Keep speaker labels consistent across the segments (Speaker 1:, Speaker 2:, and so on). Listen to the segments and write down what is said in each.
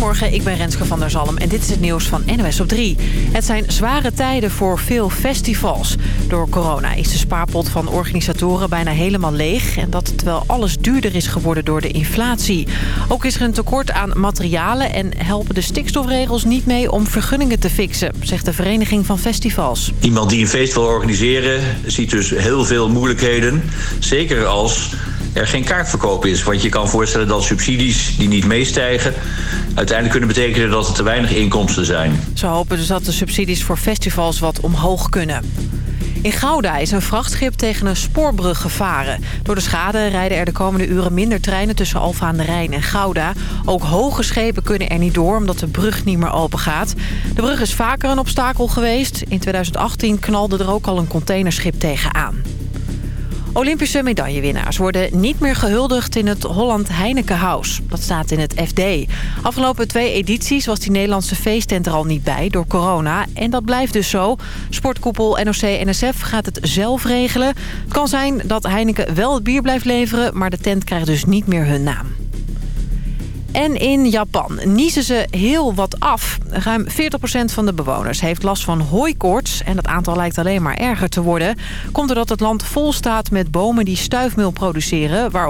Speaker 1: Goedemorgen, ik ben Renske van der Zalm en dit is het nieuws van NOS op 3. Het zijn zware tijden voor veel festivals. Door corona is de spaarpot van organisatoren bijna helemaal leeg... en dat terwijl alles duurder is geworden door de inflatie. Ook is er een tekort aan materialen... en helpen de stikstofregels niet mee om vergunningen te fixen... zegt de Vereniging van Festivals.
Speaker 2: Iemand die een feest wil organiseren ziet dus heel veel moeilijkheden. Zeker als er geen kaartverkoop is. Want je kan voorstellen dat subsidies die niet meestijgen... uiteindelijk kunnen betekenen dat er te weinig inkomsten zijn.
Speaker 1: Ze hopen dus dat de subsidies voor festivals wat omhoog kunnen. In Gouda is een vrachtschip tegen een spoorbrug gevaren. Door de schade rijden er de komende uren minder treinen tussen Alfa aan de Rijn en Gouda. Ook hoge schepen kunnen er niet door omdat de brug niet meer open gaat. De brug is vaker een obstakel geweest. In 2018 knalde er ook al een containerschip tegenaan. Olympische medaillewinnaars worden niet meer gehuldigd in het Holland Heineken House. Dat staat in het FD. Afgelopen twee edities was die Nederlandse feesttent er al niet bij door corona. En dat blijft dus zo. Sportkoepel NOC-NSF gaat het zelf regelen. Het kan zijn dat Heineken wel het bier blijft leveren, maar de tent krijgt dus niet meer hun naam. En in Japan niezen ze heel wat af. Ruim 40% van de bewoners heeft last van hooikoorts... en het aantal lijkt alleen maar erger te worden. Komt doordat het land vol staat met bomen die stuifmeel produceren... waar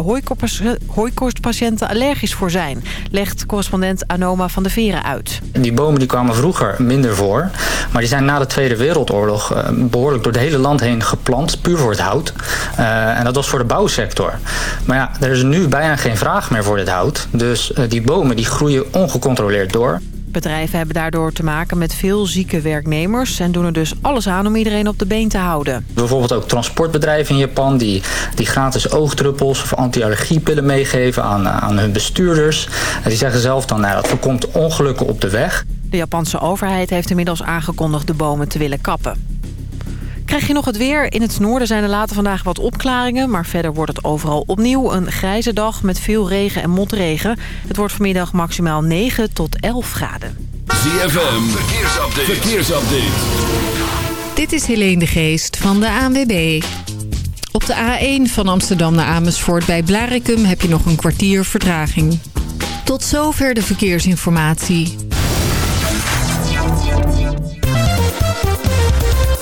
Speaker 1: hooikoortspatiënten allergisch voor zijn... legt correspondent Anoma van de Veren uit.
Speaker 3: Die bomen die kwamen vroeger minder voor... maar die zijn na de Tweede Wereldoorlog eh, behoorlijk door het hele land heen geplant... puur voor het hout. Uh, en dat was voor de bouwsector. Maar ja, er is nu bijna geen vraag meer voor dit hout. Dus... Die bomen die groeien ongecontroleerd door.
Speaker 1: Bedrijven hebben daardoor te maken met veel zieke werknemers... en doen er dus alles aan om iedereen op de been te houden.
Speaker 3: Bijvoorbeeld ook transportbedrijven in Japan... die, die gratis oogdruppels of anti-allergiepillen meegeven aan, aan hun bestuurders. En die zeggen zelf dan, nou, dat voorkomt ongelukken op de weg.
Speaker 1: De Japanse overheid heeft inmiddels aangekondigd de bomen te willen kappen. Krijg je nog het weer? In het noorden zijn er later vandaag wat opklaringen... maar verder wordt het overal opnieuw een grijze dag met veel regen en motregen. Het wordt vanmiddag maximaal 9 tot 11 graden.
Speaker 4: ZFM, verkeersupdate. verkeersupdate.
Speaker 5: Dit is Helene de Geest van de ANWB. Op de A1 van Amsterdam naar Amersfoort bij Blarikum heb je nog een kwartier vertraging. Tot zover de verkeersinformatie.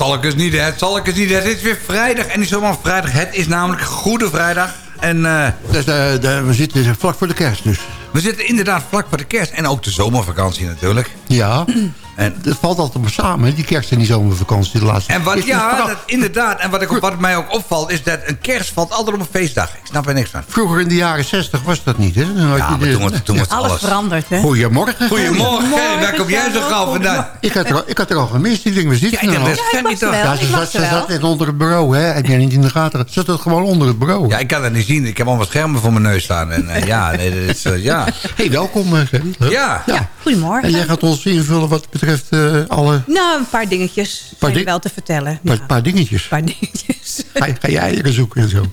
Speaker 6: Zal ik eens niet. Het zal ik eens niet. Het is weer vrijdag en niet zomaar vrijdag. Het is namelijk Goede Vrijdag. En, uh,
Speaker 7: dus, uh, de, we zitten vlak voor de kerst dus.
Speaker 6: We zitten inderdaad vlak voor de kerst. En ook de zomervakantie natuurlijk.
Speaker 7: Ja. En het valt altijd maar samen, die kerst en die zomervakantie de laatste
Speaker 6: en wat, Ja, dat, inderdaad. En wat, ik, wat mij ook opvalt is dat een kerst valt altijd op een feestdag. Ik snap er niks van.
Speaker 7: Vroeger in de jaren 60 was dat niet, hè?
Speaker 6: Had ja, je toen, toen was alles,
Speaker 1: alles veranderd, hè?
Speaker 7: Goedemorgen.
Speaker 6: Goedemorgen, Gerry. Waar kom jij zo gauw vandaan?
Speaker 7: Ik had, er, ik had er al gemist. Ik denk, we zitten
Speaker 6: ja,
Speaker 7: er al.
Speaker 6: Ja, ik
Speaker 1: niet toch?
Speaker 6: Ja,
Speaker 7: ze zat, ze zat net onder het bureau, hè? Heb jij niet in de gaten? Ze zat gewoon onder het bureau.
Speaker 6: Ja, ik kan dat niet zien. Ik heb allemaal schermen voor mijn neus staan. En uh, ja, nee, dat is, uh, ja.
Speaker 7: hey, welkom, Gerry.
Speaker 6: Ja.
Speaker 1: ja. Goedemorgen.
Speaker 7: En jij gaat ons invullen wat betreft uh, alle...
Speaker 1: Nou, een paar dingetjes paar zijn wel te vertellen.
Speaker 7: Een paar, paar, dingetjes?
Speaker 1: paar dingetjes.
Speaker 7: Ga, ga je eieren zoeken en zo?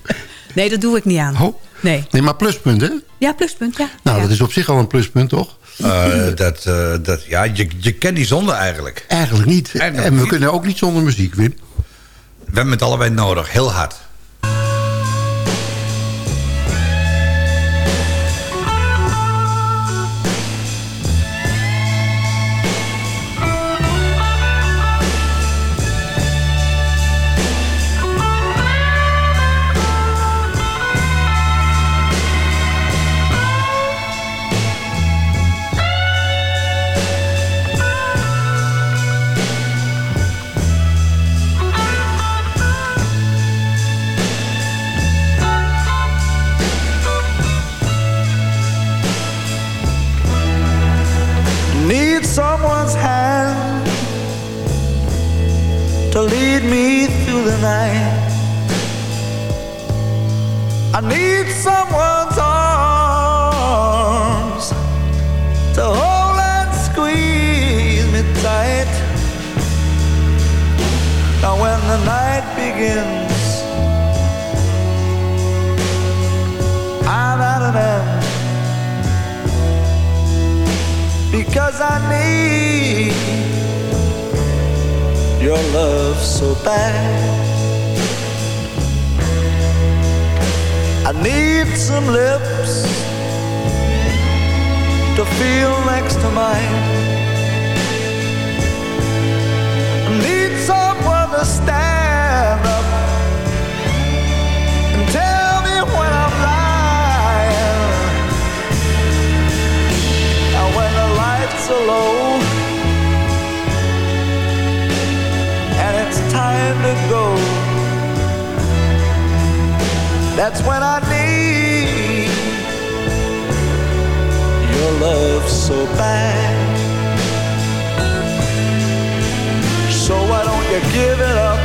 Speaker 1: Nee, dat doe ik niet aan.
Speaker 7: Oh.
Speaker 1: Nee.
Speaker 7: Nee, maar pluspunt, hè?
Speaker 1: Ja, pluspunt, ja.
Speaker 7: Nou,
Speaker 1: ja.
Speaker 7: dat is op zich al een pluspunt, toch?
Speaker 6: Uh, dat, uh, dat, ja, je, je kent die zonder eigenlijk.
Speaker 7: Eigenlijk niet.
Speaker 6: Eigenlijk
Speaker 7: en we
Speaker 6: niet.
Speaker 7: kunnen ook niet zonder muziek, Wim.
Speaker 6: We hebben het allebei nodig, heel hard.
Speaker 8: someone's hand to lead me through the night. I need someone's arms to hold and squeeze me tight. Now when the night begins because I need your love so bad. I need some lips to feel next to mine. I need someone to stand are low and it's time to go. That's when I need your love so bad. So why don't you give it up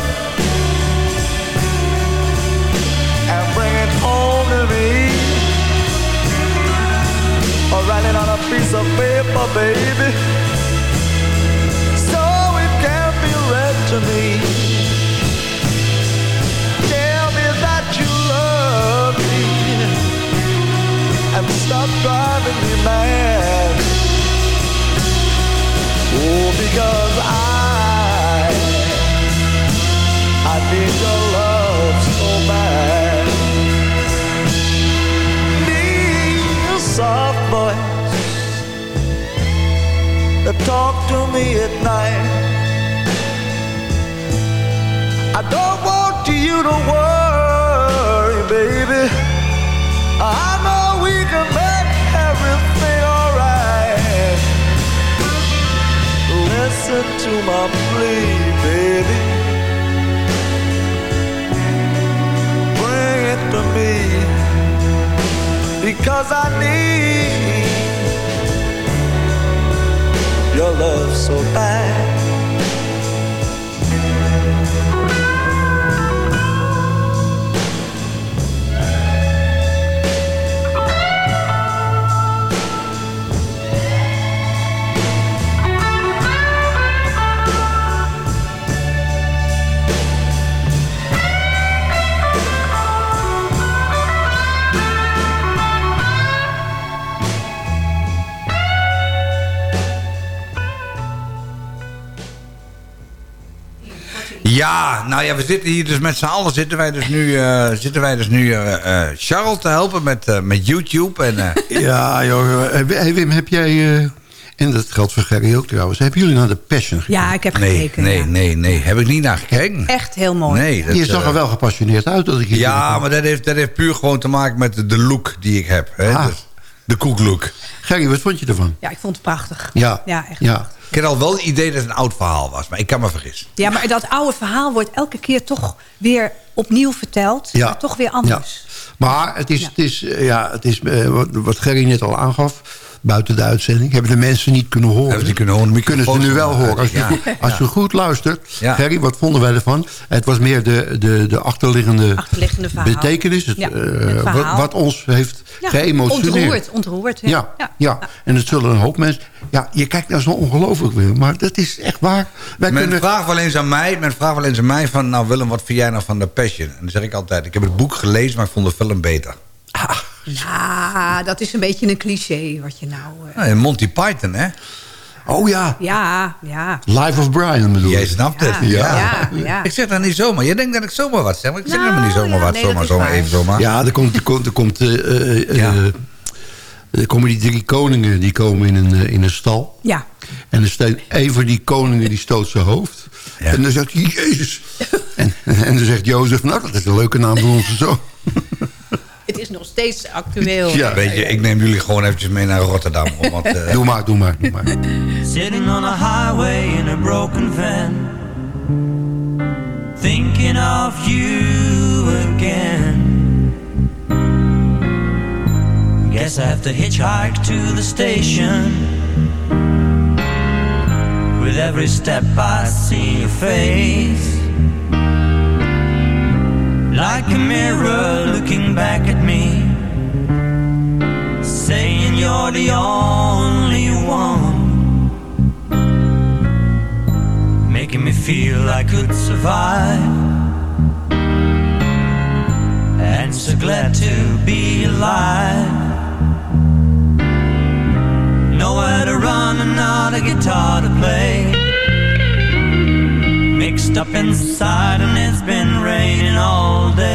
Speaker 8: and bring it home to me? Piece of paper, baby, so it can be read to me. Tell me that you love me and stop driving me mad. Oh, because I, I need your because I need your love so bad.
Speaker 6: Ja, nou ja, we zitten hier dus met z'n allen zitten wij dus nu, eh, zitten wij dus nu eh, eh, Charles te helpen met, eh, met YouTube. En, eh,
Speaker 7: Ja, joh. Hey, Wim, heb jij... eh, en dat geldt voor Gerry ook trouwens. Hebben jullie naar de Passion gekeken?
Speaker 9: Ja, ik heb
Speaker 6: nee,
Speaker 9: gekeken.
Speaker 6: nee,
Speaker 9: ja.
Speaker 6: nee, nee. Heb ik niet naar gekeken.
Speaker 9: Echt heel mooi.
Speaker 6: Nee, dat,
Speaker 7: Je zag er wel gepassioneerd uit. Dat ik hier
Speaker 6: Ja, maar dat heeft, dat heeft puur gewoon te maken met de, de look die ik heb. Hè?
Speaker 7: Ah.
Speaker 6: Dus de koeklook.
Speaker 7: Gerry, wat vond je ervan?
Speaker 9: Ja, ik vond het prachtig.
Speaker 7: Ja,
Speaker 9: Ja, echt.
Speaker 7: ja.
Speaker 6: Ik had al wel het idee dat het een oud verhaal was, maar ik kan me vergissen.
Speaker 9: Ja, maar dat oude verhaal wordt elke keer toch weer opnieuw verteld.
Speaker 7: Ja.
Speaker 9: Maar toch weer anders.
Speaker 7: Ja. Maar het is,
Speaker 9: Ja.
Speaker 7: het is, eh, ja, het is eh, wat, wat Gerry net al aangaf... buiten de uitzending, hebben de mensen niet kunnen horen.
Speaker 6: Hebben ze kunnen horen, de
Speaker 7: Kunnen ze nu wel horen. Als je,
Speaker 6: Ja.
Speaker 7: als je goed luistert,
Speaker 6: Ja.
Speaker 7: Gerry, wat vonden wij ervan? Het was meer de, de, de achterliggende,
Speaker 9: Achterliggende verhaal.
Speaker 7: betekenis. Het,
Speaker 9: Ja,
Speaker 7: eh,
Speaker 9: het
Speaker 7: wat, wat ons heeft
Speaker 9: Ja,
Speaker 7: geëmotioneerd.
Speaker 9: Ontroerd, ontroerd. Ja.
Speaker 7: Ja, ja. en het zullen een hoop mensen... Ja, je kijkt nou zo ongelooflijk weer, maar dat is echt waar. Wij
Speaker 6: Men
Speaker 7: kunnen...
Speaker 6: vraagt wel eens aan mij, men vraagt wel eens aan mij van... nou Willem, wat vind jij nou van The Passion? En dan zeg ik altijd, ik heb het boek gelezen, maar ik vond de film beter.
Speaker 9: Ja, dat is een beetje een cliché wat je nou... eh,
Speaker 6: Nou, Monty Python, hè?
Speaker 7: Oh ja,
Speaker 9: ja, ja.
Speaker 7: Life of Brian bedoel
Speaker 6: Jij
Speaker 7: je.
Speaker 6: snapt
Speaker 9: Ja,
Speaker 6: het.
Speaker 9: ja, ja.
Speaker 6: Ik zeg dat niet zomaar. Je denkt dat ik zomaar wat zeg, maar ik zeg
Speaker 9: Nou,
Speaker 6: helemaal niet zomaar
Speaker 9: ja,
Speaker 6: wat.
Speaker 9: nee,
Speaker 6: zomaar, zomaar,
Speaker 9: waar.
Speaker 6: even zomaar.
Speaker 7: Ja, er komt, er komt, er komt
Speaker 6: Ja.
Speaker 7: er komen die drie koningen die komen in een, in een stal.
Speaker 9: Ja.
Speaker 7: En er staat een van die koningen die stoot zijn hoofd.
Speaker 6: Ja.
Speaker 7: En dan zegt hij, Jezus. en, en dan zegt Jozef, nou dat is een leuke naam voor onze zoon.
Speaker 9: Het is nog steeds actueel.
Speaker 7: Ja.
Speaker 6: Weet je, ik neem jullie gewoon eventjes mee naar Rotterdam. om wat, eh,
Speaker 7: Doe maar, doe maar, doe maar.
Speaker 8: Sitting on a highway in a broken van, thinking of you again. Guess I have to hitchhike to the station. With every step I see your face.
Speaker 10: Like a mirror looking back at me, saying you're the only one, making me feel I could survive. And so glad to be alive. Nowhere to run and not a guitar to play up inside and it's been raining all day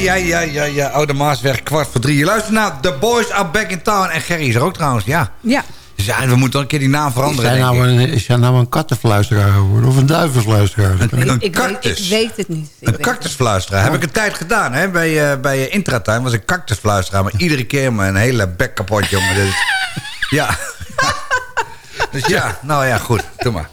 Speaker 6: Ja, ja, ja, ja. Oude Maasweg, kwart voor drie. Je luistert naar The Boys Are Back in Town. En Gerry is er ook trouwens, ja.
Speaker 9: Ja.
Speaker 6: Dus ja, we moeten een keer die naam
Speaker 7: Is
Speaker 6: veranderen,
Speaker 7: jij,
Speaker 6: denk
Speaker 7: nou
Speaker 6: ik.
Speaker 7: een, is jij nou een kattenfluisteraar geworden? Of een duivenfluisteraar?
Speaker 6: Een, een
Speaker 9: Ik weet,
Speaker 6: cactus.
Speaker 9: ik weet het niet. Ik
Speaker 6: Een cactusfluisteraar. Heb ik een tijd gedaan, hè? Bij, eh bij uh, Intratuin was ik cactusfluisteraar. Maar iedere keer me een hele bek kapot, jongen. Dus, ja. dus ja, nou ja, goed. Doe maar.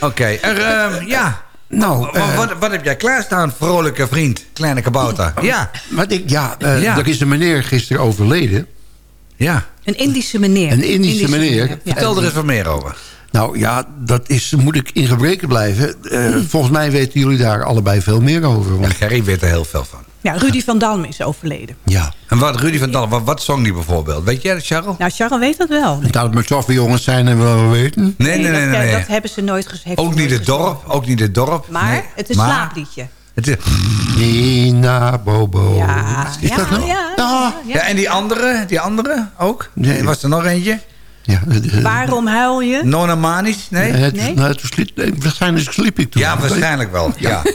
Speaker 6: Oké, er, ehm, ja.
Speaker 7: Nou,
Speaker 6: Wat,
Speaker 7: eh,
Speaker 6: wat, wat heb jij klaarstaan, vrolijke vriend? Kleine kabouter. Ja,
Speaker 7: wat ik, ja, eh,
Speaker 6: Ja.
Speaker 7: er is een meneer gisteren overleden.
Speaker 6: ja.
Speaker 9: Een Indische meneer.
Speaker 7: Een Indische meneer.
Speaker 9: Ja.
Speaker 6: Vertel er eens wat meer over.
Speaker 7: Nou ja, dat is, moet ik in gebreken blijven. Eh, volgens mij weten jullie daar allebei veel meer over.
Speaker 6: Ja,
Speaker 7: Want,
Speaker 6: Gerry weet er heel veel van.
Speaker 9: Ja, Rudy van Dalm is overleden.
Speaker 7: ja.
Speaker 6: En wat, Rudy van Dalen, wat, wat zong die bijvoorbeeld? Weet jij dat, Charles?
Speaker 9: Nou, Charles weet dat wel.
Speaker 7: Het zou het met zoveel jongens zijn en wel weten.
Speaker 6: Nee, nee, nee,
Speaker 9: dat,
Speaker 6: nee. nee.
Speaker 9: dat hebben ze nooit gezegd.
Speaker 6: Ook niet het dorp, ook niet het dorp.
Speaker 9: Maar
Speaker 6: Nee.
Speaker 9: het is een slaapliedje.
Speaker 6: Het is,
Speaker 7: Nina Bobo.
Speaker 9: Ja,
Speaker 7: Is
Speaker 9: ja,
Speaker 7: dat nou?
Speaker 9: ja,
Speaker 7: Ah.
Speaker 6: ja, en die andere, die andere ook?
Speaker 7: Nee.
Speaker 6: Was er nog eentje?
Speaker 7: Ja, eh,
Speaker 9: Waarom huil je?
Speaker 6: Nona Manis? Nee?
Speaker 7: eh, het,
Speaker 9: Nee?
Speaker 7: nou, het sliep, eh, waarschijnlijk sliep ik toen.
Speaker 6: Ja, waarschijnlijk wel. Ja.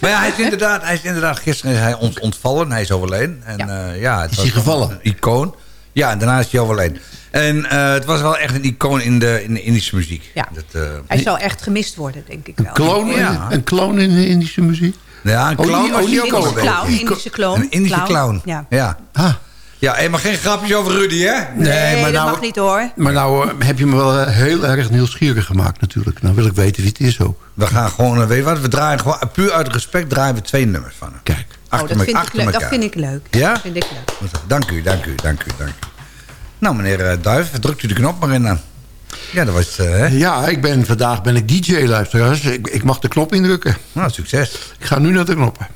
Speaker 6: Maar ja, hij is inderdaad, hij is inderdaad gisteren is hij ont, ontvallen. Hij is overleden. En,
Speaker 9: Ja.
Speaker 6: ja. ja, het
Speaker 7: Is
Speaker 6: was
Speaker 7: hij gevallen?
Speaker 6: Een icoon. Ja, en daarna is hij overleden. En eh, het was wel echt een icoon in de, in de Indische muziek.
Speaker 9: Ja.
Speaker 6: Dat, eh,
Speaker 9: Hij zal echt gemist worden, denk ik wel.
Speaker 7: Een kloon,
Speaker 6: Ja.
Speaker 7: een kloon in de Indische muziek?
Speaker 6: ja, een
Speaker 7: Oh,
Speaker 6: clown was
Speaker 7: oh, die
Speaker 6: ook
Speaker 9: Indische
Speaker 6: een
Speaker 9: clown. Indische clown.
Speaker 6: Een Indische clown.
Speaker 9: Ja.
Speaker 6: Ja.
Speaker 7: Ah,
Speaker 6: Ja, maar geen grapjes over Rudy, hè?
Speaker 9: Nee, dat
Speaker 7: nou,
Speaker 9: mag niet hoor.
Speaker 7: Maar nou eh, heb je me wel eh, heel erg nieuwsgierig gemaakt natuurlijk. Nou wil ik weten wie het is ook.
Speaker 6: We gaan gewoon, eh, weet je wat, we draaien gewoon, puur uit respect draaien we twee nummers van hem.
Speaker 7: Kijk.
Speaker 9: Oh,
Speaker 6: Achter,
Speaker 9: dat,
Speaker 6: me-
Speaker 9: vind ik
Speaker 6: achter
Speaker 9: leuk. dat vind ik leuk.
Speaker 6: Ja?
Speaker 9: Dat vind ik leuk.
Speaker 6: Dank u, dank u, dank u, dank u. Nou, meneer Duif, drukt u de knop maar in dan. Ja, dat was het, hè?
Speaker 7: Ja, ik ben, vandaag ben ik DJ luisteraars. Ik, ik mag de knop indrukken.
Speaker 6: Nou, succes.
Speaker 7: Ik ga nu naar de knoppen.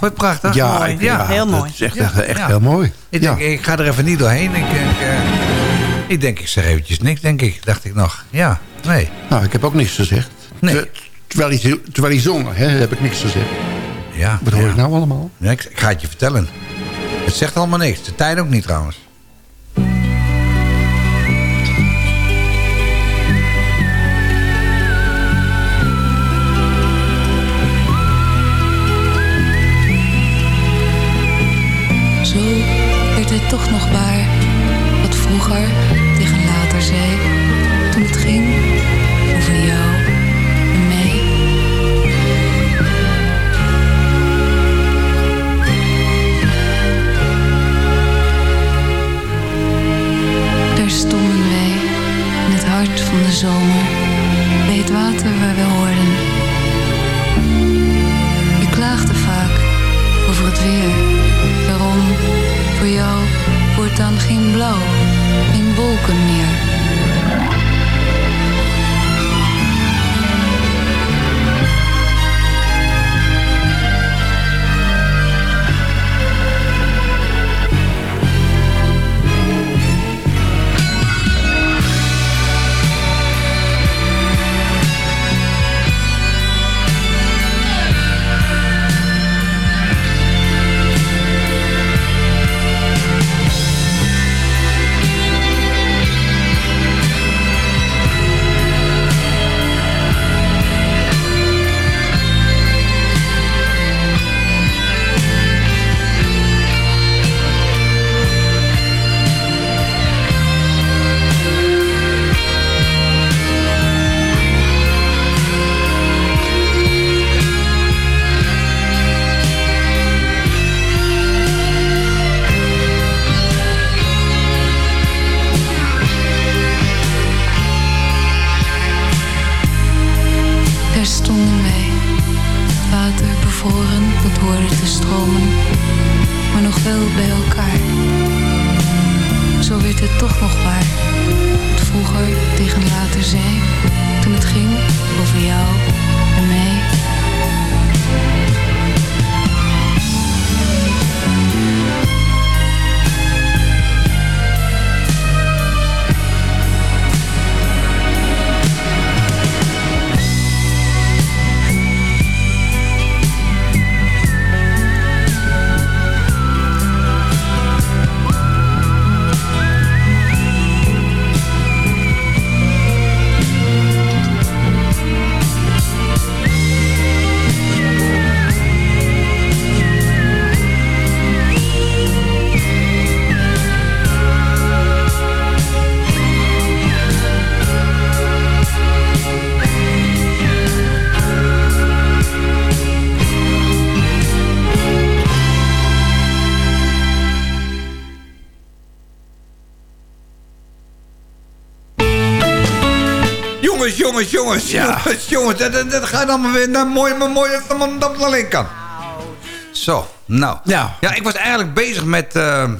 Speaker 6: Het prachtig?
Speaker 11: Ja,
Speaker 7: Mooi.
Speaker 11: ik-
Speaker 7: Ja, heel mooi.
Speaker 11: is echt, heel mooi.
Speaker 6: Ik, denk, ik ga er even niet doorheen. Ik denk, eh, ik denk, ik zeg eventjes niks, denk ik. Dacht ik nog. Ja, nee.
Speaker 11: Nou, ik heb ook niks gezegd.
Speaker 6: Nee.
Speaker 11: Ter- Terwijl hij, terwijl hij zong, hè, heb ik niks gezegd.
Speaker 6: Ja,
Speaker 11: Wat hoor ik nou allemaal?
Speaker 6: Ik, ik ga het je vertellen. Het zegt allemaal niks. De tijd ook niet trouwens.
Speaker 12: Toch nog waar wat vroeger tegen later zei. Toen het ging over jou en mij. Daar stonden wij in het hart van de zomer,
Speaker 6: jongens, jongens. Jongens, jongens. Dat, dat, dat gaat allemaal weer naar mooi, maar mooi dat het dat alleen kan. Zo, nou.
Speaker 11: Ja.
Speaker 6: Ja, ik was eigenlijk bezig met... eh,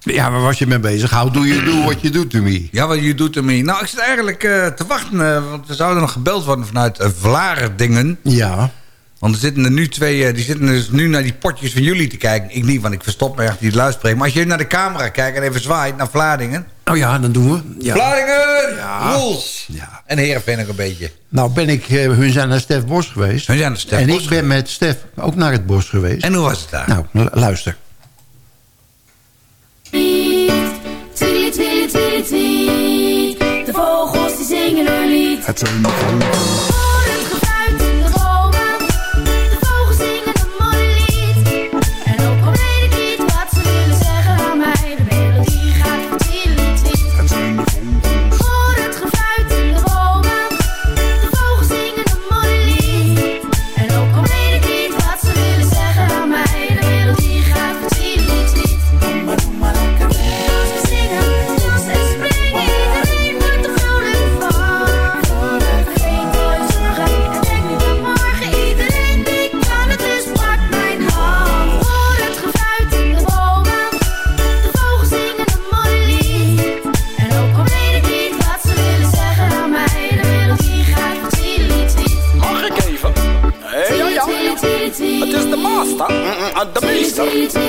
Speaker 11: Ja, waar was je mee bezig? How do you do what you do to me?
Speaker 6: ja, wat je doet ermee. Nou, ik zit eigenlijk eh, te wachten, eh, want er zouden nog gebeld worden vanuit uh, Vlaardingen.
Speaker 11: Ja.
Speaker 6: Want er zitten er nu twee, die zitten dus nu naar die potjes van jullie te kijken. Ik niet, want ik verstop me echt die luidspreek. Maar als je naar de camera kijkt en even zwaait naar Vlaardingen.
Speaker 11: Oh ja, dan doen we. Ja.
Speaker 6: Vlaardingen!
Speaker 11: Ja.
Speaker 6: Rules!
Speaker 11: Ja.
Speaker 6: En heren vind ik een beetje.
Speaker 11: Nou ben ik, eh, hun zijn naar Stef Bos geweest.
Speaker 6: Hun zijn naar Stef
Speaker 11: en
Speaker 6: Bos
Speaker 11: ik ben met Stef ook naar het bos geweest.
Speaker 6: En hoe was het daar?
Speaker 11: Nou, luister.
Speaker 13: Tweet, tweet, tweet, tweet. De vogels die zingen een lied.
Speaker 11: Het zijn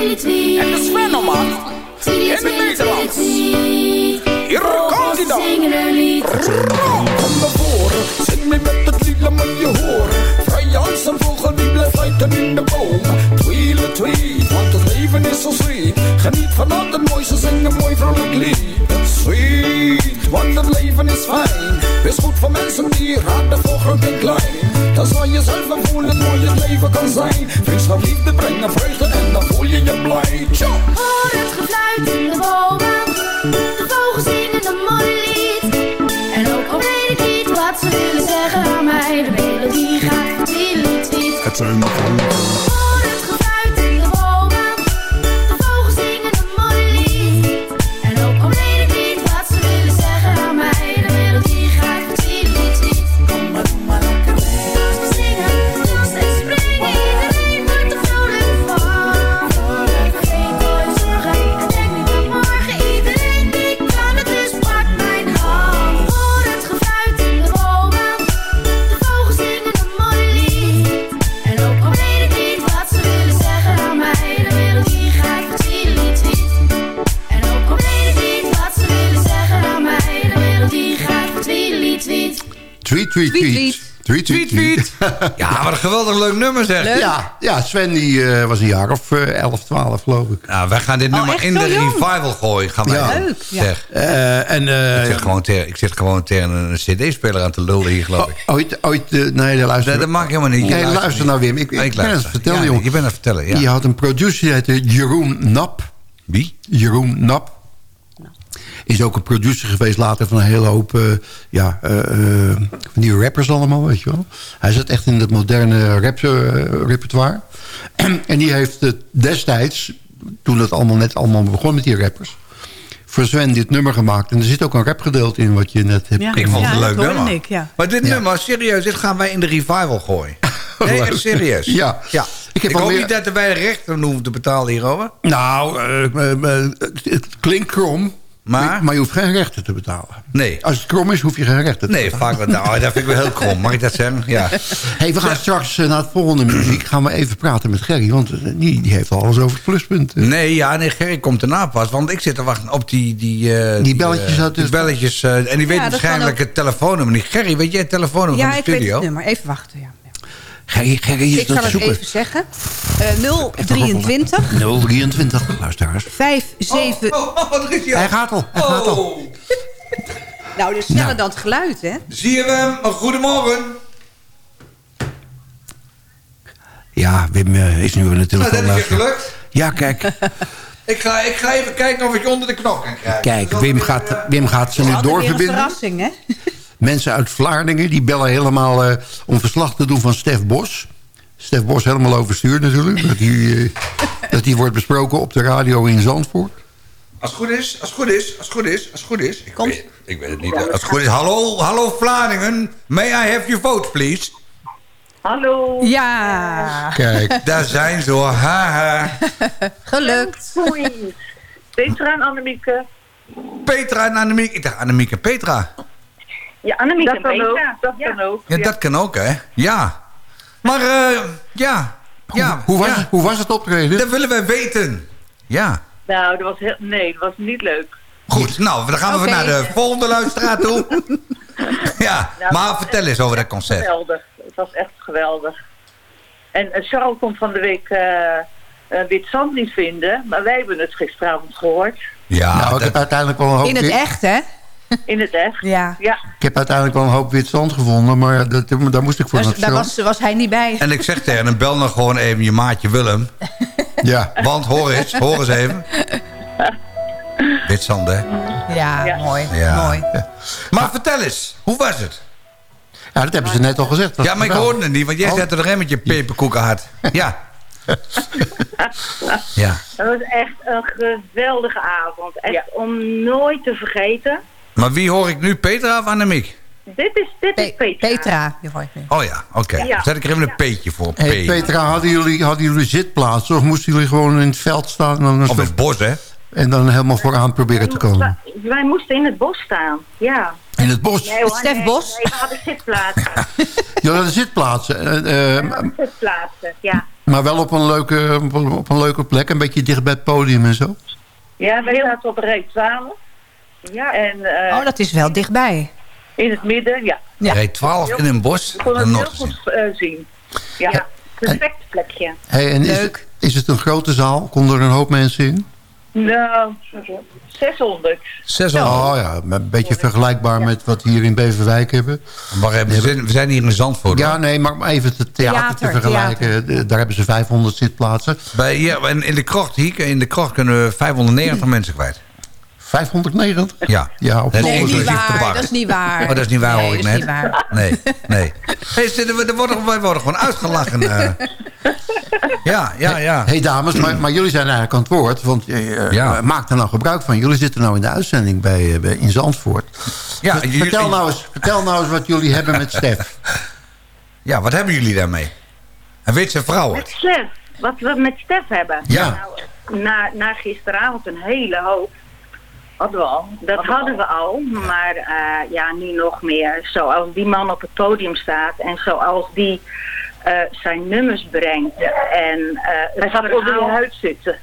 Speaker 13: En de
Speaker 11: Sven, man. In het Nederlands. Hier komt hij dan. Kom naar voren, zing mee met het lied, laat me je horen. Vrij als een vogel die blijft fluiten in de boom. Tweele tweet, want het leven is zo sweet. Geniet van al het mooiste, zing een mooi vrolijk lied. Sweet, want het leven is fijn. Wees goed voor mensen die raden voor groot en klein. Dan zal je zelf wel voelen hoe mooi het leven kan zijn. Vriendschap, liefde brengen vreugde en dan voel je je blij.
Speaker 13: Hoor het gefluit in de bomen. De vogels zingen een mooi lied. En ook al weet ik niet wat ze willen zeggen aan mij. De melodie gaat tweet, tweet.
Speaker 11: Het zijn de
Speaker 13: Een
Speaker 6: geweldig leuk nummer zeg.
Speaker 7: Ja, ja, Sven die, eh, was een jaar of eh, 11, 12 geloof ik.
Speaker 6: Nou, wij gaan dit
Speaker 9: Oh,
Speaker 6: nummer in de
Speaker 9: jong?
Speaker 6: revival gooien. Gaan wij
Speaker 7: Ja.
Speaker 9: Leuk, ja.
Speaker 6: Zeg,
Speaker 7: Eh, en, eh,
Speaker 6: ik, zit gewoon tegen, ik zit gewoon tegen een cd-speler aan te lullen hier, geloof ik.
Speaker 7: o- ooit, ooit, eh, nee, luister.
Speaker 6: Nee, dat maakt helemaal niet. Je
Speaker 7: Nee, luister
Speaker 6: niet.
Speaker 7: nou Wim. Ik, ik,
Speaker 6: Nee, ik
Speaker 7: ben aan het vertellen,
Speaker 6: Ja,
Speaker 7: jongen.
Speaker 6: Je bent aan het vertellen, ja.
Speaker 7: Die had een producer, die heette Jeroen Nap.
Speaker 6: Wie?
Speaker 7: Jeroen Nap. Is ook een producer geweest later van een hele hoop eh, ja, eh, eh, die rappers allemaal, weet je wel. Hij zat echt in het moderne rap repertoire. en die heeft het destijds, toen het allemaal net allemaal begon met die rappers... voor Sven dit nummer gemaakt. En er zit ook een rapgedeelte in wat je net hebt
Speaker 9: Ja.
Speaker 6: Ik vond het een
Speaker 9: Ja,
Speaker 6: leuk nummer.
Speaker 9: ik, ja.
Speaker 6: Maar dit
Speaker 7: Ja.
Speaker 6: nummer, serieus, dit gaan wij in de revival gooien. Nee, echt serieus.
Speaker 7: Ja.
Speaker 6: ja.
Speaker 7: Ik
Speaker 6: hoop niet dat wij de rechten hoeven te betalen hierover.
Speaker 7: Nou, het klinkt krom,
Speaker 6: Maar?
Speaker 7: maar je hoeft geen rechten te betalen.
Speaker 6: Nee.
Speaker 7: Als het krom is, hoef je geen rechten te
Speaker 6: Nee,
Speaker 7: betalen.
Speaker 6: vaak, nou, dat vind ik wel heel krom. Mag ik dat zeggen? Ja.
Speaker 7: Hey, we gaan straks eh, naar het volgende muziek. Gaan we even praten met Gerry. Want eh, die, die heeft alles over het pluspunt. eh.
Speaker 6: Nee, ja, nee, Gerry komt erna pas. Want ik zit te wachten op die... Die, eh,
Speaker 7: Die belletjes uit de-
Speaker 6: Die belletjes. eh, en die weet
Speaker 9: Ja,
Speaker 6: waarschijnlijk het telefoonnummer niet. Gerry, weet jij het telefoonnummer
Speaker 9: Ja,
Speaker 6: van
Speaker 9: ik
Speaker 6: de
Speaker 9: weet het
Speaker 6: studio?
Speaker 9: nummer. Even wachten, ja.
Speaker 7: Gerry, Gerry is
Speaker 9: Ik zal
Speaker 7: dat
Speaker 9: het
Speaker 7: zoeken.
Speaker 9: even zeggen. Eh 023
Speaker 7: 023, luisteraars.
Speaker 9: 57...
Speaker 6: Oh, oh, wat is hij al?
Speaker 7: Hij gaat al, hij gaat al.
Speaker 6: Oh,
Speaker 9: Nou, dit is sneller
Speaker 7: Nou.
Speaker 9: dan het geluid, hè?
Speaker 6: zie je hem? Een goedemorgen.
Speaker 7: Ja, Wim eh, is nu aan de
Speaker 6: Nou,
Speaker 7: telefoon.
Speaker 6: dat is je gelukt.
Speaker 7: Ja, kijk.
Speaker 6: Ik ga, ik ga even kijken of ik je onder de knop kan krijgen.
Speaker 7: Kijk,
Speaker 6: Dat is
Speaker 7: Wim
Speaker 6: weer,
Speaker 7: gaat,
Speaker 6: eh,
Speaker 7: Wim gaat ze nu
Speaker 9: Altijd weer een
Speaker 7: doorverbinden.
Speaker 9: verrassing, hè?
Speaker 7: Mensen uit Vlaardingen die bellen helemaal eh, om verslag te doen van Stef Bos. Stef Bos helemaal overstuur natuurlijk. Dat die, eh, dat die wordt besproken op de radio in Zandvoort.
Speaker 6: Als het goed is, als het goed is, als het goed is, als het goed is. Ik,
Speaker 9: Komt.
Speaker 6: weet, ik weet het niet. Als het goed is. Hallo, hallo Vlaardingen. May I have your vote, please?
Speaker 14: Hallo.
Speaker 9: Ja,
Speaker 7: Kijk,
Speaker 6: Daar zijn ze hoor. Haha.
Speaker 9: gelukt.
Speaker 14: Hoi. Petra en Annemieke.
Speaker 6: Petra en Annemiek. Ik dacht Annemiek en Petra.
Speaker 14: Ja, Annemieke
Speaker 15: Dat kan ook, dat kan ook.
Speaker 6: Ja, dat kan ook, hè? Ja. Maar, eh, ja. ja.
Speaker 7: hoe, was,
Speaker 6: ja.
Speaker 7: hoe was het optreden?
Speaker 6: Dat willen wij weten. Ja.
Speaker 15: Nou, dat was heel, nee, dat was niet leuk.
Speaker 6: Goed, nou, dan gaan we naar de volgende luisteraar toe. ja,
Speaker 15: Nou,
Speaker 6: maar vertel eens over dat concert.
Speaker 15: Geweldig. Het was echt geweldig. En eh, Charles kon van de week eh eh, wit zand niet vinden, maar wij hebben het gisteravond gehoord.
Speaker 6: Ja,
Speaker 7: nou,
Speaker 6: dat-
Speaker 7: uiteindelijk wel een hoop,
Speaker 9: In het echt, hè?
Speaker 15: In het echt.
Speaker 9: Ja.
Speaker 15: Ja,
Speaker 7: ik heb uiteindelijk wel een hoop wit zand gevonden, maar dat, daar moest ik voor naar
Speaker 9: Dus, daar was, was hij niet bij.
Speaker 6: En ik zeg tegen hem, bel nou gewoon even je maatje Willem.
Speaker 7: Ja.
Speaker 6: Want, hoor eens, hoor eens even. Witsand, hè?
Speaker 9: Ja,
Speaker 15: Ja.
Speaker 9: mooi.
Speaker 6: Ja.
Speaker 9: mooi.
Speaker 6: Maar vertel eens, hoe was het?
Speaker 7: ja, dat hebben ze net al gezegd.
Speaker 6: Ja, maar ik hoorde het niet, want jij
Speaker 7: Oh.
Speaker 6: zette er een met je peperkoeken hard. Ja. Ja.
Speaker 15: dat was echt een geweldige avond. Echt om nooit te vergeten.
Speaker 6: Maar wie hoor ik nu, Petra of Annemiek?
Speaker 15: Dit is, dit is
Speaker 9: Pe-
Speaker 15: Petra.
Speaker 9: Petra. die hoor ik nu.
Speaker 6: Oh ja, oké.
Speaker 15: Ja.
Speaker 6: Zet ik er even een peetje voor. P.
Speaker 7: Hey, Petra, hadden jullie, hadden jullie zitplaatsen of moesten jullie gewoon in het veld staan en dan,
Speaker 6: Of in het bos, hè?
Speaker 7: en dan helemaal vooraan proberen te komen?
Speaker 15: Wij, wij moesten in het bos staan. Ja.
Speaker 7: In het bos?
Speaker 15: Nee, hoor,
Speaker 9: Stef
Speaker 15: nee,
Speaker 9: Bos?
Speaker 15: Nee, we hadden zitplaatsen.
Speaker 7: Jullie hadden zitplaatsen. eh,
Speaker 15: We
Speaker 7: eh,
Speaker 15: hadden zitplaatsen, ja.
Speaker 7: Maar wel op een, leuke, op een, op een leuke plek, een beetje dicht bij het podium en zo.
Speaker 15: Ja, wij zaten op rij 12. Ja. En, eh,
Speaker 9: Oh, dat is wel dichtbij.
Speaker 15: In het midden, ja.
Speaker 9: Ja.
Speaker 6: Rij 12 in een bos.
Speaker 15: Ik kon het heel goed eh, zien. Ja, perfect plekje.
Speaker 7: Hey, en is, is het een grote zaal? Konden er een hoop mensen in?
Speaker 15: Nou, 600.
Speaker 6: 600.
Speaker 7: Oh ja, een beetje vergelijkbaar met wat we hier in Beverwijk hebben.
Speaker 6: Maar we, zijn, we zijn hier in Zandvoort.
Speaker 7: Ja,
Speaker 6: hoor.
Speaker 7: nee, maar om even het theater, te vergelijken. de- Daar hebben ze 500 zitplaatsen.
Speaker 6: Bij, ja, en in de krocht, hier in de krocht kunnen we 590 mensen kwijt.
Speaker 7: 590?
Speaker 6: Ja.
Speaker 7: Ja, op
Speaker 6: Dat is
Speaker 9: niet waar. Dat is niet waar.
Speaker 6: Oh, dat is niet waar,
Speaker 9: Nee,
Speaker 6: hoor ik
Speaker 9: dat is
Speaker 6: net.
Speaker 9: niet waar.
Speaker 6: Nee, nee. Hey, we, er worden, wij worden gewoon uitgelachen. eh. Ja, ja, ja.
Speaker 7: hey, dames, maar, maar jullie zijn eigenlijk aan het woord. Want eh,
Speaker 6: Ja.
Speaker 7: maak er nou gebruik van. Jullie zitten nou in de uitzending bij, eh, bij, in Zandvoort.
Speaker 6: Ja, jullie-
Speaker 7: vertel, nou eens, vertel nou eens wat jullie hebben met Stef.
Speaker 6: Ja, wat hebben jullie daarmee? Een witse vrouw.
Speaker 15: Met Stef, wat we met Stef hebben.
Speaker 6: Ja.
Speaker 15: Nou, na, na gisteravond een hele hoop. Hadden we al. Dat hadden we al, maar eh, ja, nu nog meer. Zoals die man op het podium staat en zoals die eh, zijn nummers brengt. En, eh, hij gaat onder je huid zitten.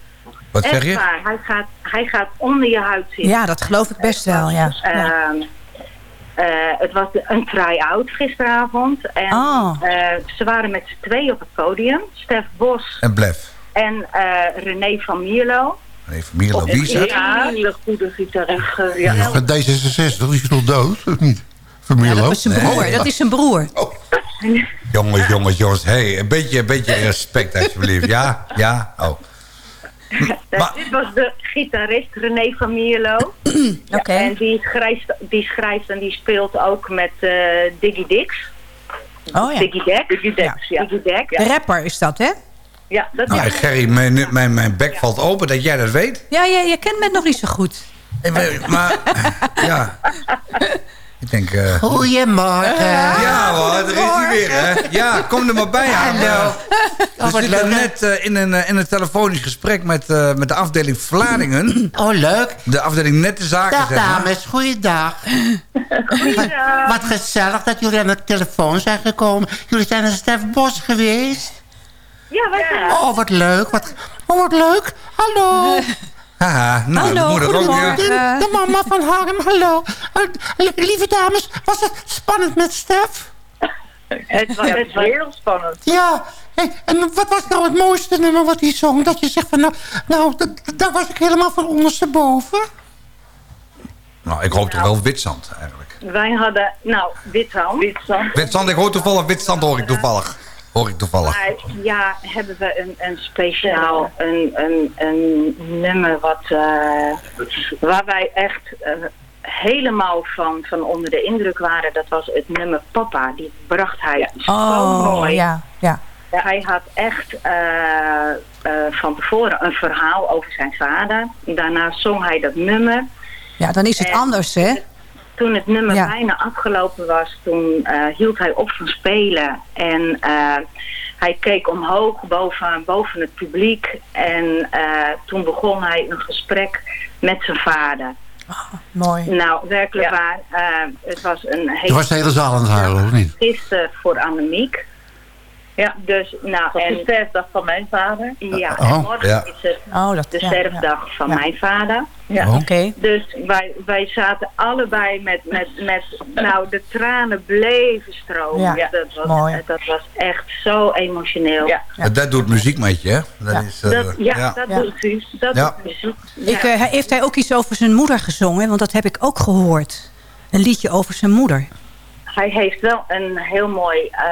Speaker 6: Wat
Speaker 15: Echt
Speaker 6: zeg je?
Speaker 15: Waar, hij, gaat, hij gaat onder je huid zitten.
Speaker 9: Ja, dat geloof ik best wel, ja. ja.
Speaker 15: Ehm, eh, het was de- een try-out gisteravond. En
Speaker 9: Oh.
Speaker 15: eh, ze waren met z'n twee op het podium. Stef Bos
Speaker 6: En blef.
Speaker 15: en eh, René van Mierlo.
Speaker 6: Nee, familie
Speaker 15: Op
Speaker 6: Louise.
Speaker 15: een hele goede gitarist. eh, Ja.
Speaker 7: Ja. Met D66, die is nog dood, of niet? Vermilo?
Speaker 9: dat is zijn broer.
Speaker 6: Nee.
Speaker 9: Dat is zijn broer.
Speaker 6: Jongens, jongens, jongens. Hey, een beetje, een beetje respect alsjeblieft. Ja, ja. Oh.
Speaker 15: Eh, dit was de gitarist René van Mierlo.
Speaker 9: Oké.
Speaker 15: En die schrijft, die schrijft en die speelt ook met eh, Diggy Dix.
Speaker 9: Oh ja.
Speaker 15: Diggy Dex. Diggy Dex, ja. Diggy Dex.
Speaker 9: De rapper is dat, hè?
Speaker 15: Ja, dat
Speaker 6: Nou, Gerry, mijn, mijn, mijn bek valt open dat jij dat weet.
Speaker 9: Ja, je, je kent me nog niet zo goed.
Speaker 6: Ik weet- Maar, ja. Ik denk... eh,
Speaker 7: Goedemorgen.
Speaker 6: ja hoor, daar is hij weer, hè. Ja, kom er maar bij aan.
Speaker 7: Hallo.
Speaker 6: We
Speaker 7: Oh,
Speaker 6: zitten net eh, in, een, eh, in een telefonisch gesprek met, eh, met de afdeling Vlaardingen.
Speaker 7: Oh, leuk.
Speaker 6: De afdeling Nette Zaken,
Speaker 7: Dag
Speaker 6: zeg maar.
Speaker 7: dames, goeiedag. Wat, wat gezellig dat jullie aan de telefoon zijn gekomen. Jullie zijn naar Stef Bos geweest.
Speaker 15: Ja, wij zijn
Speaker 7: Oh, wat leuk. Wat, oh, wat leuk. Hallo.
Speaker 6: Haha, nou,
Speaker 9: Hallo,
Speaker 6: ook.
Speaker 7: De, de mama van Harm, hallo. Li- lieve dames, was het spannend met Stef?
Speaker 15: Het was, het was heel spannend.
Speaker 7: Ja. Hey, en wat was nou het mooiste nummer wat hij zong? Dat je zegt van, nou, nou daar was ik helemaal van ondersteboven.
Speaker 6: Nou, ik hoop toch wel witzand, eigenlijk.
Speaker 15: Wij hadden, nou, Witzand. Witzand.
Speaker 6: Witzand, ik hoor toevallig witzand, hoor ik toevallig. Hoor ik toevallig.
Speaker 15: Maar ja, hebben we een, een speciaal een, een, een nummer wat, eh, waar wij echt eh, helemaal van, van onder de indruk waren. Dat was het nummer Papa. Die bracht hij zo
Speaker 9: Oh,
Speaker 15: mooi.
Speaker 9: ja, ja.
Speaker 15: Hij had echt eh, eh, van tevoren een verhaal over zijn vader. Daarna zong hij dat nummer.
Speaker 9: Ja, dan is het
Speaker 15: En-
Speaker 9: anders, hè?
Speaker 15: Toen het nummer
Speaker 9: Ja.
Speaker 15: bijna afgelopen was, toen eh, hield hij op van spelen. En eh, hij keek omhoog boven, boven het publiek. En eh, toen begon hij een gesprek met zijn vader.
Speaker 9: Mooi.
Speaker 15: Nou, werkelijk waar. eh, het was een
Speaker 7: Er
Speaker 15: hele
Speaker 7: was de hele zaal aan het huilen, of niet?
Speaker 15: gisteren voor Annemiek. Ja, dus nou
Speaker 14: Dat is
Speaker 15: en
Speaker 14: de sterfdag van mijn vader.
Speaker 15: ja,
Speaker 7: Oh,
Speaker 15: en morgen
Speaker 6: ja.
Speaker 15: is het
Speaker 9: Oh, dat
Speaker 15: de
Speaker 9: ja,
Speaker 15: sterfdag van
Speaker 9: Ja.
Speaker 15: mijn vader.
Speaker 9: Ja,
Speaker 7: Oh.
Speaker 9: oké.
Speaker 15: Dus wij, wij zaten allebei met, met, met, nou, de tranen bleven stromen.
Speaker 9: Ja,
Speaker 15: dat, was,
Speaker 9: mooi.
Speaker 15: dat was echt zo emotioneel.
Speaker 14: Ja.
Speaker 9: Ja.
Speaker 6: Dat doet muziek met je, hè? Dat
Speaker 9: Ja.
Speaker 6: is, eh,
Speaker 15: Dat, ja,
Speaker 6: ja.
Speaker 15: dat
Speaker 9: Ja.
Speaker 15: doet u. Dat
Speaker 6: Ja.
Speaker 15: doet u.
Speaker 9: Ik, eh, heeft hij ook iets over zijn moeder gezongen? Want dat heb ik ook gehoord. Een liedje over zijn moeder.
Speaker 15: Hij heeft wel een heel mooi eh,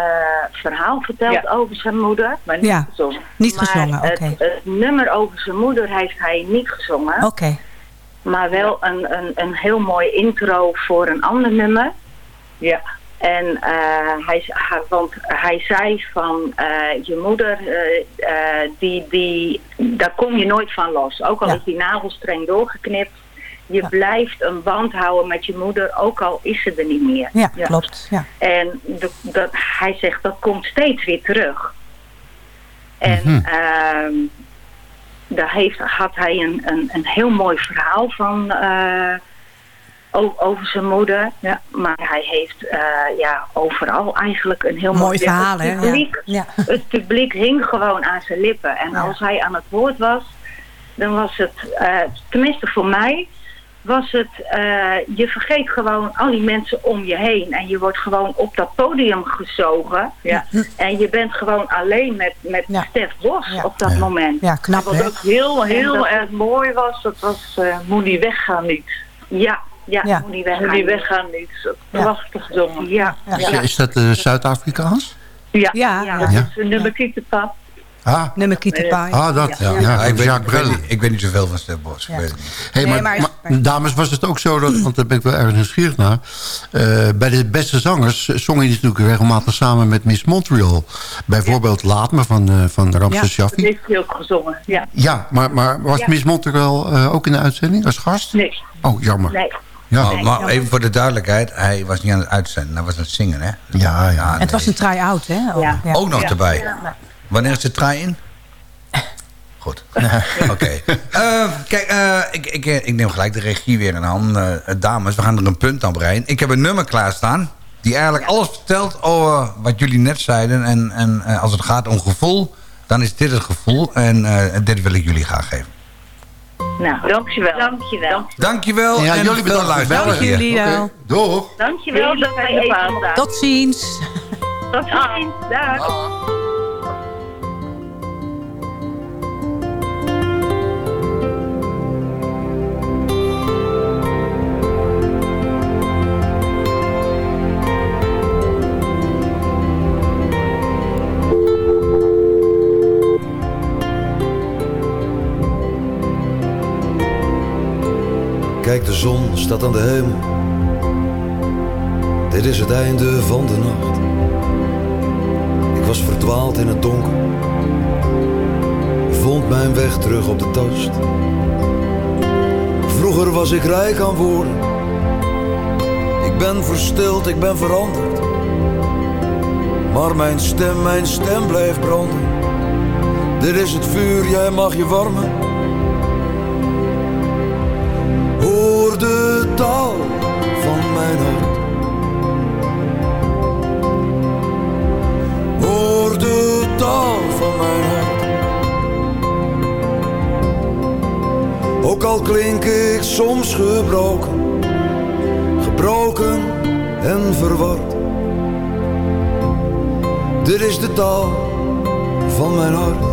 Speaker 15: verhaal verteld
Speaker 14: Ja.
Speaker 15: over zijn moeder.
Speaker 14: Maar niet
Speaker 9: Ja.
Speaker 14: gezongen.
Speaker 9: Niet
Speaker 15: maar
Speaker 9: gezongen, oké.
Speaker 15: het, het nummer over zijn moeder heeft hij niet gezongen.
Speaker 9: Oké.
Speaker 15: Maar wel een, een, een heel mooi intro voor een ander nummer.
Speaker 14: Ja.
Speaker 15: En eh, hij, want hij zei van eh, je moeder, die, die, daar kom je nooit van los. Ook al
Speaker 9: Ja.
Speaker 15: is die navelstreng doorgeknipt. Je blijft een band houden met je moeder, ook al is ze er niet meer.
Speaker 9: Ja, klopt. Ja.
Speaker 15: En de, dat, hij zegt dat komt steeds weer terug. En
Speaker 7: Mhm.
Speaker 15: ehm, daar heeft, had hij een, een, een heel mooi verhaal van, eh, over zijn moeder. Ja. Maar hij heeft eh, ja, overal eigenlijk een heel
Speaker 9: Mooi
Speaker 15: mooi
Speaker 9: verhaal, hè?
Speaker 15: Het publiek,
Speaker 9: Ja.
Speaker 15: het publiek hing gewoon aan zijn lippen. En als hij aan het woord was, dan was het, eh, tenminste voor mij, was het, eh, je vergeet gewoon al die mensen om je heen. En je wordt gewoon op dat podium gezogen. Ja. En je bent gewoon alleen met, met Stef Bos op dat moment.
Speaker 9: Ja, knap
Speaker 14: Wat
Speaker 9: hè?
Speaker 14: ook heel, heel erg mooi was, dat was eh Moet niet weggaan niet.
Speaker 15: Ja, ja,
Speaker 9: Ja.
Speaker 15: moet niet weggaan.
Speaker 14: Moet weggaan niet.
Speaker 9: Ja.
Speaker 14: prachtig gezongen.
Speaker 15: Ja,
Speaker 7: Is, is dat eh, Zuid-Afrikaans?
Speaker 14: Ja,
Speaker 9: Ja,
Speaker 14: ja,
Speaker 9: ja.
Speaker 14: dat is een nummer Kietenpap.
Speaker 7: Ah,
Speaker 9: Nummer Kietenpaai.
Speaker 7: ah dat. Ja,
Speaker 6: Ja, ik, weet, ik, weet niet, ik weet niet zoveel van Stef Bos. Ik weet het niet.
Speaker 7: Hey,
Speaker 9: Nee,
Speaker 7: maar,
Speaker 9: maar-
Speaker 7: maar, dames, was het ook zo, dat, want daar ben ik wel erg nieuwsgierig naar. Eh, bij de beste zangers zong je natuurlijk regelmatig samen met Miss Montreal. Bijvoorbeeld Laat Me van, eh van Ramses
Speaker 14: Dat
Speaker 7: Shaffi.
Speaker 14: heeft hij ook gezongen. Ja.
Speaker 7: Ja, maar, maar was
Speaker 15: Ja.
Speaker 7: Miss Montreal eh, ook in de uitzending als gast?
Speaker 14: Nee.
Speaker 7: Oh, jammer.
Speaker 15: Nee.
Speaker 7: Ja,
Speaker 6: Maar, maar even voor de duidelijkheid, hij was niet aan het uitzenden, hij was aan het zingen, hè?
Speaker 7: ja, ja.
Speaker 9: Het was een try-out, hè?
Speaker 15: Ja.
Speaker 6: Ook nog
Speaker 14: Ja.
Speaker 6: erbij. Wanneer is de try-in? Goed. Oké. Eh, kijk, eh, ik, ik, eh, ik neem gelijk de regie weer in handen. Dames, we gaan er een punt aan breien. Ik heb een nummer klaarstaan. Die eigenlijk alles vertelt over wat jullie net zeiden. En, en eh, als het gaat om gevoel, dan is dit het gevoel. En eh, dit wil ik jullie graag geven.
Speaker 15: Nou, dankjewel. Dankjewel.
Speaker 6: Dankjewel.
Speaker 7: Ja,
Speaker 6: en
Speaker 7: jullie bedankt voor het.
Speaker 9: Dank jullie
Speaker 7: Oké,
Speaker 9: wel.
Speaker 7: Doeg.
Speaker 15: Dankjewel dat wij even vandaag.
Speaker 9: Tot ziens.
Speaker 15: Tot ziens. Dag.
Speaker 8: Kijk, de zon staat aan de hemel. Dit is het einde van de nacht. Ik was verdwaald in het donker. Vond mijn weg terug op de tast. Vroeger was ik rijk aan woorden. Ik ben verstild, ik ben veranderd. Maar mijn stem, mijn stem blijft branden. Dit is het vuur, jij mag je warmen. De taal van mijn hart. Hoor de taal van mijn hart. Ook al klink ik soms gebroken, gebroken en verward. Dit is de taal van mijn hart.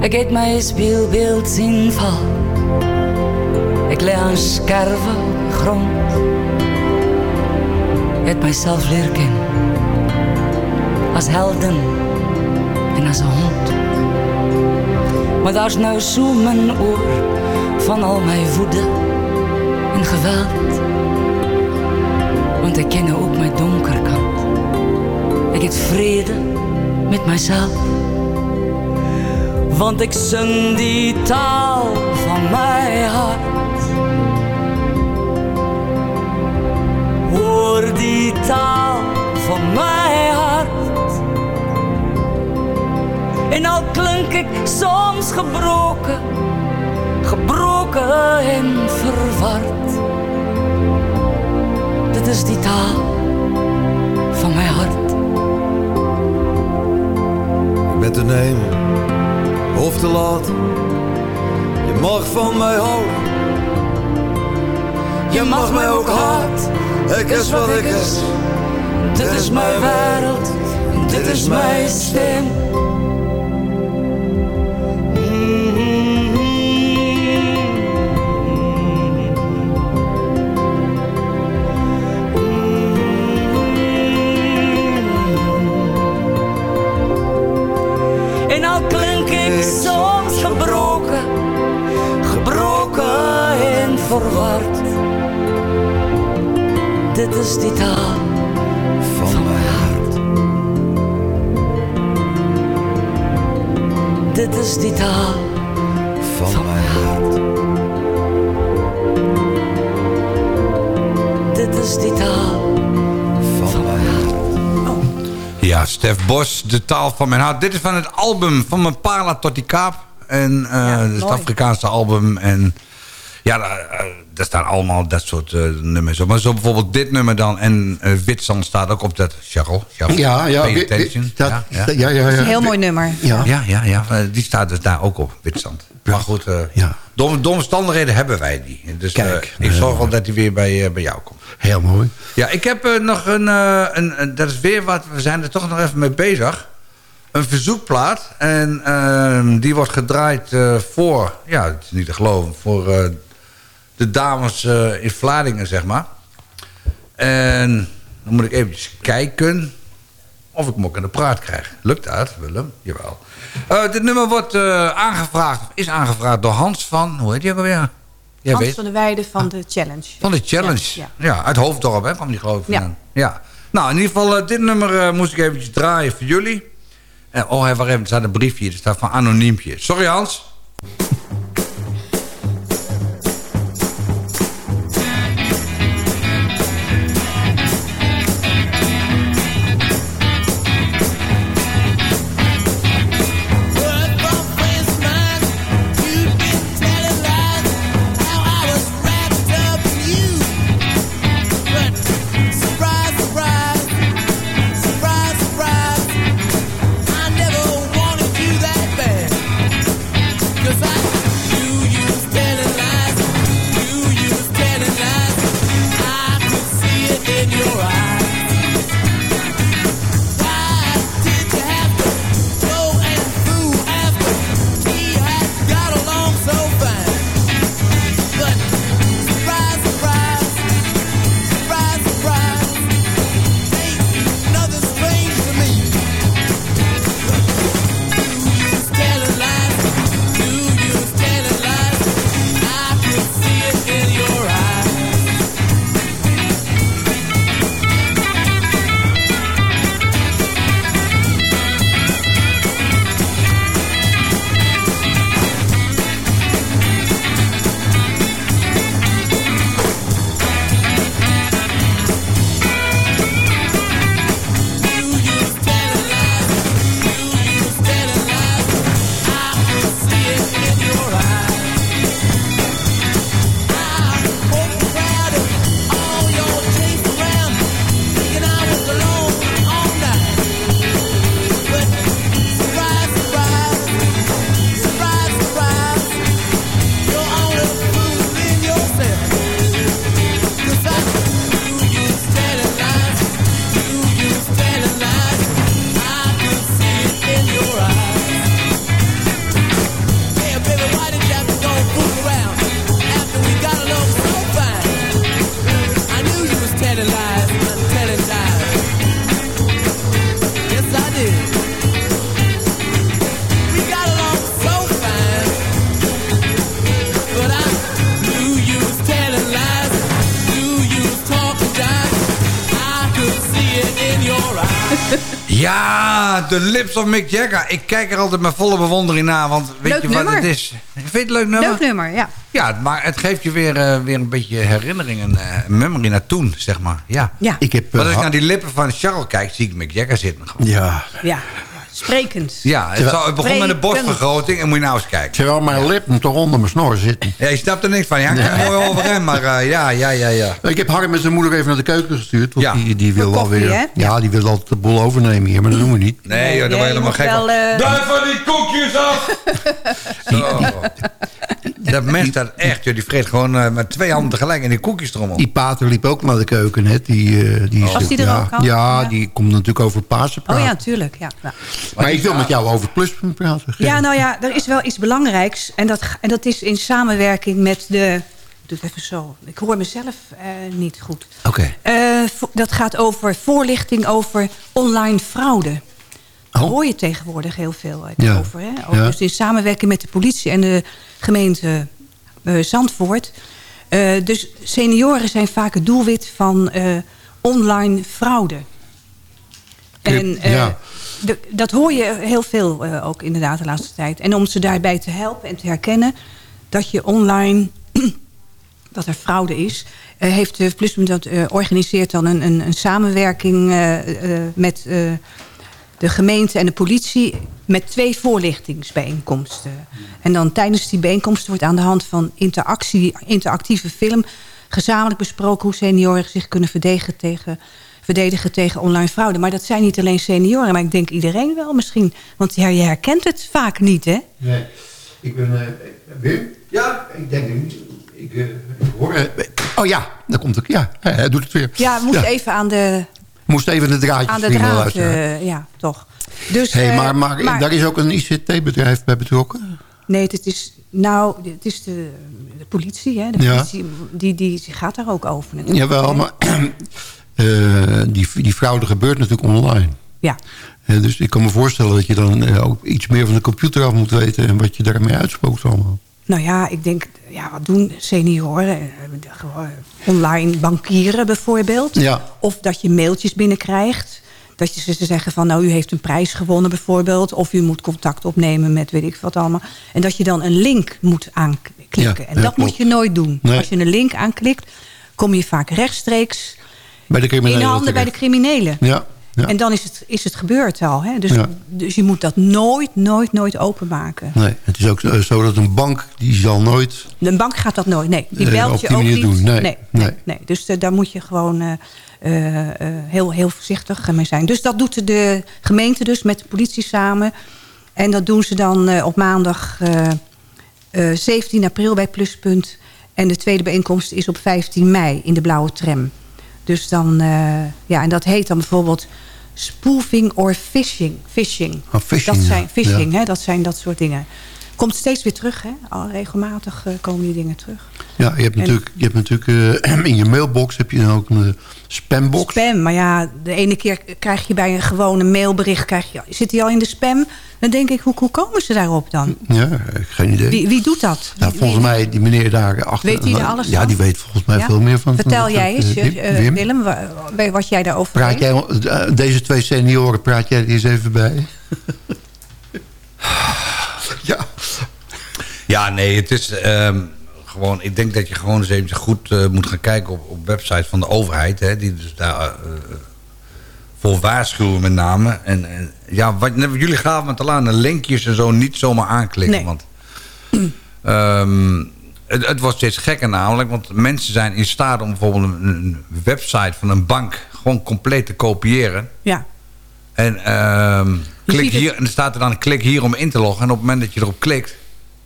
Speaker 16: Ik eet mijn speelbeeld zien. Ik lig aan scherven grond. Heb mijzelf leren kennen. Als helden en als een hond. Maar daar is nou zo mijn oor van al mijn woede en geweld. Want ik ken ook mijn donkerkant. Ik heb vrede met mijzelf. Want ik zing die taal van mijn hart. Taal van mijn hart. En al klink ik soms gebroken, gebroken en verward. Dit is die taal van mijn hart.
Speaker 8: Ik ben te nemen of te laat. Je mag van mij houden. Je mag mij ook haat. Ik is wat ik is.
Speaker 16: Is mijn wereld, dit is mijn stem. En al klink ik soms gebroken, gebroken en verward. Dit is die taal Dit is die taal
Speaker 8: van mijn hart.
Speaker 16: Dit is die taal
Speaker 8: van mijn hart.
Speaker 6: Ja, Stef Bos, de taal van mijn hart. Dit is van het album Van mijn pala tot die kaap. En eh het
Speaker 9: mooi.
Speaker 6: Afrikaanse album. En Ja, daar, eh, daar staan allemaal dat soort eh, nummers op. Maar zo bijvoorbeeld dit nummer dan. En uh, Witstand staat ook op dat. Charles
Speaker 7: Ja, ja,
Speaker 6: Pay attention.
Speaker 7: dat-
Speaker 6: ja, ja.
Speaker 7: ja, ja, ja.
Speaker 9: Dat is een heel mooi nummer.
Speaker 7: Ja.
Speaker 6: Ja, ja, ja. eh, die staat dus daar ook op, Witstand. Maar goed, eh domme, domme omstandigheden hebben wij die. Dus eh, ik zorg wel dat hij weer bij, eh, bij jou komt.
Speaker 7: Heel mooi.
Speaker 6: Ja, ik heb eh, nog een, eh, een, een- Dat is weer wat... We zijn er toch nog even mee bezig. Een verzoekplaat. En ehm, die wordt gedraaid eh, voor... Ja, het is niet te geloven. Voor eh, de dames eh, in Vlaardingen, zeg maar. En dan moet ik eventjes kijken... of ik hem ook aan de praat krijg. Lukt dat, Willem? Jawel. Eh, dit nummer wordt eh, aangevraagd... of is aangevraagd door Hans van... Hoe heet hij ook alweer? Jij
Speaker 9: Hans
Speaker 6: weet-
Speaker 9: van der Weijden van de Challenge.
Speaker 6: van de challenge.
Speaker 9: Ja,
Speaker 6: Ja, uit Hoofddorp, hè, kwam die geloof ik
Speaker 9: Ja.
Speaker 6: Ja. Nou, in ieder geval, dit nummer moest ik eventjes draaien voor jullie. En, oh, wacht even, er staat een briefje. Er staat van Anoniempje. Sorry, Hans. De Lips of Mick Jagger. Ik kijk er altijd met volle bewondering naar. Want weet
Speaker 9: Leuk
Speaker 6: je wat het is? Vind je het leuk nummer?
Speaker 9: Leuk nummer, ja.
Speaker 6: Ja, maar het geeft je weer, eh, weer een beetje herinneringen, eh memory naar toen, zeg maar. Ja.
Speaker 9: Ja.
Speaker 7: Ik heb...
Speaker 6: Als
Speaker 7: eh,
Speaker 6: ik naar die lippen van Charles kijk, zie ik Mick Jagger zitten. gewoon.
Speaker 7: Ja.
Speaker 9: Ja, sprekend.
Speaker 6: Ja, het, zou- het begon met een borstvergroting en moet je nou eens kijken.
Speaker 7: Terwijl mijn lippen toch onder mijn snor zitten.
Speaker 6: Ja, je snapt er niks van. Ja, mooi overheen, maar eh, ja, ja, ja, ja.
Speaker 7: Ik heb Harm met zijn moeder even naar de keuken gestuurd. Want
Speaker 6: Ja.
Speaker 7: die, die wil
Speaker 9: koffie,
Speaker 7: alweer...
Speaker 9: hè?
Speaker 7: Ja, die wil altijd de boel overnemen hier. Maar dat doen we niet.
Speaker 6: Nee, joh, je
Speaker 9: je
Speaker 6: helemaal gek
Speaker 9: wel,
Speaker 6: van.
Speaker 9: eh,
Speaker 6: van die koekjes af! Dat mens dat echt, die vreet gewoon eh, met twee handen tegelijk in die koekjes eromop.
Speaker 7: Die pater liep ook naar de keuken net. Die, eh, die is
Speaker 9: Was die er
Speaker 7: ja,
Speaker 9: ook al?
Speaker 7: Ja,
Speaker 9: Ja.
Speaker 7: die komt natuurlijk over Pasen
Speaker 9: Oh
Speaker 7: praten.
Speaker 9: ja, tuurlijk. Ja, ja.
Speaker 7: Maar ik wil met jou over pluspunt praten.
Speaker 9: ja, nou ja, er is wel iets belangrijks. En dat, en dat is in samenwerking met de... Ik doe het even zo. Ik hoor mezelf eh, niet goed.
Speaker 7: Oké.
Speaker 9: Dat gaat over voorlichting over online fraude. Daar hoor je tegenwoordig heel veel
Speaker 7: Ja.
Speaker 9: over. Hè? Ook
Speaker 7: Ja.
Speaker 9: Dus in samenwerking met de politie en de gemeente eh, Zandvoort. Eh, dus senioren zijn vaak het doelwit van eh, online fraude. En
Speaker 7: ja.
Speaker 9: de- dat hoor je heel veel ook inderdaad de laatste tijd. En om ze daarbij te helpen en te herkennen dat je online dat er fraude is, eh, heeft Pluspunt dat organiseert dan een, een, een samenwerking met de gemeente en de politie met twee voorlichtingsbijeenkomsten. En dan tijdens die bijeenkomsten wordt aan de hand van interactie, interactieve film... gezamenlijk besproken hoe senioren zich kunnen verdedigen tegen, verdedigen tegen online fraude. Maar dat zijn niet alleen senioren, maar ik denk iedereen wel misschien. Want ja, je herkent het vaak niet, hè?
Speaker 7: Nee, ik ben... eh Wim? Ja, ik denk het niet. Ik, eh, ik hoor... eh, oh ja, daar komt het. Ja, hij, hij doet het weer.
Speaker 9: Ja, we moesten even aan de,
Speaker 7: Moest even de draadjes
Speaker 9: aan de draad... eh, ja, toch. Dus,
Speaker 7: hey,
Speaker 9: eh,
Speaker 7: maar, maar, daar is ook een ICT-bedrijf bij betrokken?
Speaker 9: Nee, het is, nou, het is de, de politie, hè? De
Speaker 7: Ja.
Speaker 9: politie die, die gaat daar ook over natuurlijk.
Speaker 7: Jawel, maar eh, die, die fraude gebeurt natuurlijk online.
Speaker 9: Ja.
Speaker 7: Eh, dus ik kan me voorstellen dat je dan ook iets meer van de computer af moet weten... en wat je daarmee uitspookt allemaal.
Speaker 9: Nou ja, ik denk, ja, wat doen senioren? Eh, online bankieren bijvoorbeeld.
Speaker 7: Ja.
Speaker 9: Of dat je mailtjes binnenkrijgt. Dat je ze zeggen van, nou, u heeft een prijs gewonnen bijvoorbeeld. Of u moet contact opnemen met weet ik wat allemaal. En dat je dan een link moet aanklikken.
Speaker 7: Ja,
Speaker 9: en dat
Speaker 7: klopt.
Speaker 9: moet je nooit doen.
Speaker 7: Nee.
Speaker 9: Als je een link aanklikt, kom je vaak rechtstreeks
Speaker 7: Bij de
Speaker 9: in de
Speaker 7: criminelen
Speaker 9: handen bij de criminelen.
Speaker 7: Ja, ja.
Speaker 9: En dan is het, is het gebeurd al. Hè? Dus,
Speaker 7: Ja.
Speaker 9: dus je moet dat nooit, nooit, nooit openmaken.
Speaker 7: Nee, het is ook zo dat een bank... die zal nooit...
Speaker 9: Een bank gaat dat nooit. Nee, die belt je ook niet.
Speaker 7: doen. Nee,
Speaker 9: nee,
Speaker 7: nee.
Speaker 9: nee. Dus eh, daar moet je gewoon eh, eh, heel, heel voorzichtig mee zijn. Dus dat doet de gemeente dus met de politie samen. En dat doen ze dan op maandag eh, eh, 17 april bij Pluspunt. En de tweede bijeenkomst is op 15 mei in de Blauwe Tram. Dus dan, eh, ja, en dat heet dan bijvoorbeeld spoofing or phishing. Phishing.
Speaker 7: Oh, phishing,
Speaker 9: dat zijn, phishing,
Speaker 7: Ja.
Speaker 9: hè, dat zijn dat soort dingen. Komt steeds weer terug, hè? Al regelmatig eh, komen die dingen terug.
Speaker 7: Ja, je hebt
Speaker 9: En-
Speaker 7: natuurlijk, je hebt natuurlijk eh, in je mailbox heb je dan ook een eh, spambox.
Speaker 9: Spam, maar ja, de ene keer krijg je bij een gewone mailbericht... Krijg je, zit die al in de spam? Dan denk ik, hoe, hoe komen ze daarop dan?
Speaker 7: Ja, geen idee.
Speaker 9: Wie, wie doet dat?
Speaker 7: Nou, volgens mij, die meneer daar achter...
Speaker 9: Weet hij er alles
Speaker 7: Ja,
Speaker 9: van?
Speaker 7: die weet volgens mij
Speaker 9: Ja?
Speaker 7: veel meer van.
Speaker 9: Vertel
Speaker 7: van-
Speaker 9: jij eens,
Speaker 7: Wim?
Speaker 9: Willem, wa- wa- wat jij daarover
Speaker 7: Praat jij, deze twee senioren, praat jij er eens even bij? ja.
Speaker 6: Ja, nee, het is ehm, gewoon... Ik denk dat je gewoon eens even goed eh, moet gaan kijken op, op websites van de overheid. Hè, die dus daar eh, voor waarschuwen met name. En, en ja, wat, jullie gaven het al aan, de linkjes en zo niet zomaar aanklikken.
Speaker 9: Nee.
Speaker 6: Want ehm, het, het wordt steeds gekker namelijk. Want mensen zijn in staat om bijvoorbeeld een, een website van een bank... gewoon compleet te kopiëren.
Speaker 9: Ja.
Speaker 6: En ehm, klik hier, en er staat er dan klik hier om in te loggen. En op het moment dat je erop klikt,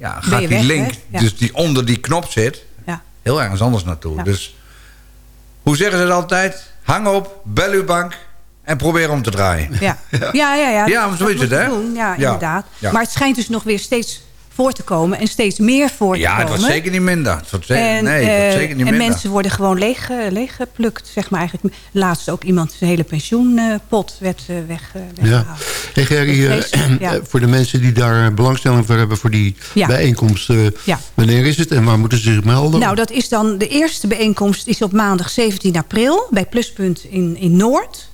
Speaker 6: ja, gaat die link?
Speaker 9: Ja.
Speaker 6: dus die onder die knop zit,
Speaker 9: Ja.
Speaker 6: heel ergens anders naartoe.
Speaker 9: Ja.
Speaker 6: Dus hoe zeggen ze het altijd? Hang op, bel uw bank en probeer om te draaien.
Speaker 9: Ja, ja, ja. Ja,
Speaker 6: Ja, maar zo is het, hè?
Speaker 9: Ja,
Speaker 6: Ja.
Speaker 9: inderdaad.
Speaker 6: Ja.
Speaker 9: Maar het schijnt dus nog weer steeds voor te komen. En steeds meer voor te
Speaker 6: Ja,
Speaker 9: komen.
Speaker 6: het wordt zeker niet minder. Het wordt zeker,
Speaker 9: En,
Speaker 6: nee, het wordt
Speaker 9: eh,
Speaker 6: zeker niet
Speaker 9: en
Speaker 6: minder.
Speaker 9: mensen worden gewoon leeg, eh, leeggeplukt, zeg maar eigenlijk. Laatst ook iemand zijn hele pensioenpot werd eh, weg, eh,
Speaker 7: Ja.
Speaker 9: weggehaald.
Speaker 7: Gerry, eh,
Speaker 9: ja.
Speaker 7: eh, voor de mensen die daar belangstelling voor hebben... voor die
Speaker 9: Ja.
Speaker 7: bijeenkomst,
Speaker 9: Ja.
Speaker 7: wanneer is het en waar moeten ze zich melden?
Speaker 9: Nou, dat is dan de eerste bijeenkomst is op maandag 17 april bij Pluspunt in, in Noord.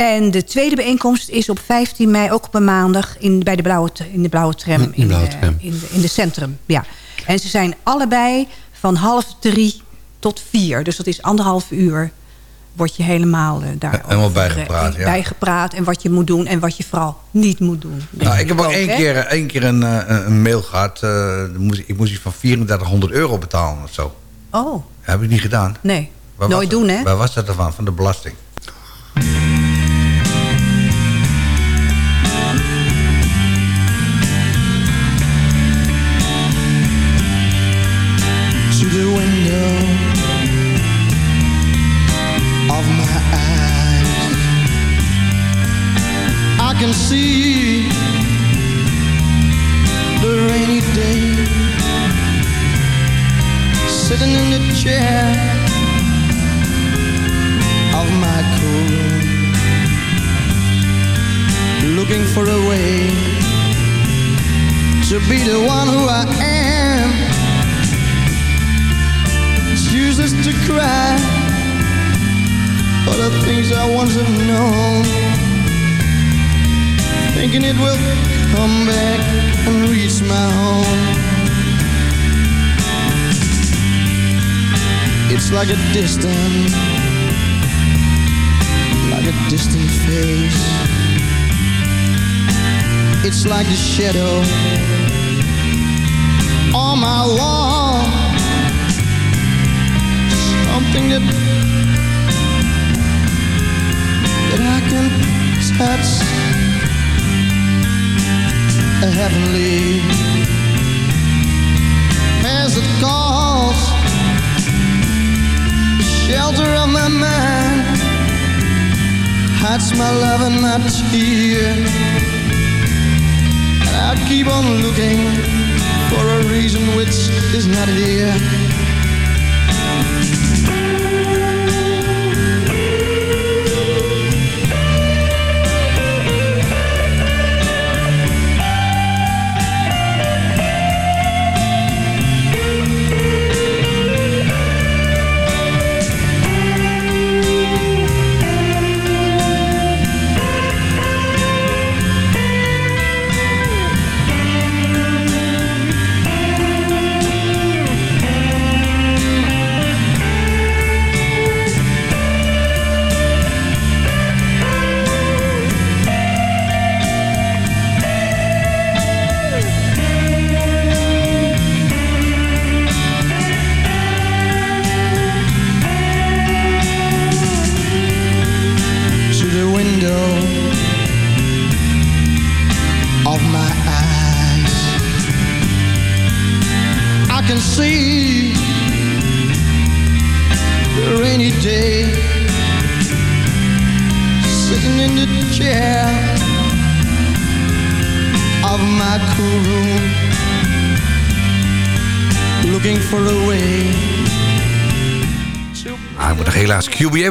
Speaker 9: En de tweede bijeenkomst is op 15 mei, ook op een maandag, in, bij de blauwe, in de blauwe tram.
Speaker 7: In de Blauwe
Speaker 9: eh,
Speaker 7: Tram.
Speaker 9: in, de centrum, ja. En ze zijn allebei van half drie tot vier. Dus dat is anderhalf uur word je helemaal eh, daar
Speaker 6: Helemaal bijgepraat, ja.
Speaker 9: bijgepraat en wat je moet doen en wat je vooral niet moet doen.
Speaker 6: Nou, ik heb ook één keer, één keer een, eh, een, een mail gehad. eh, moest, ik- moest iets van 3400 euro betalen of zo.
Speaker 9: Oh,
Speaker 6: Dat heb ik niet gedaan.
Speaker 9: nee.
Speaker 6: Waar
Speaker 9: Nooit doen, hè?
Speaker 6: Waar was dat ervan? Van de belasting.
Speaker 17: Hides my love and my tear. And I keep on looking for a reason which is not here.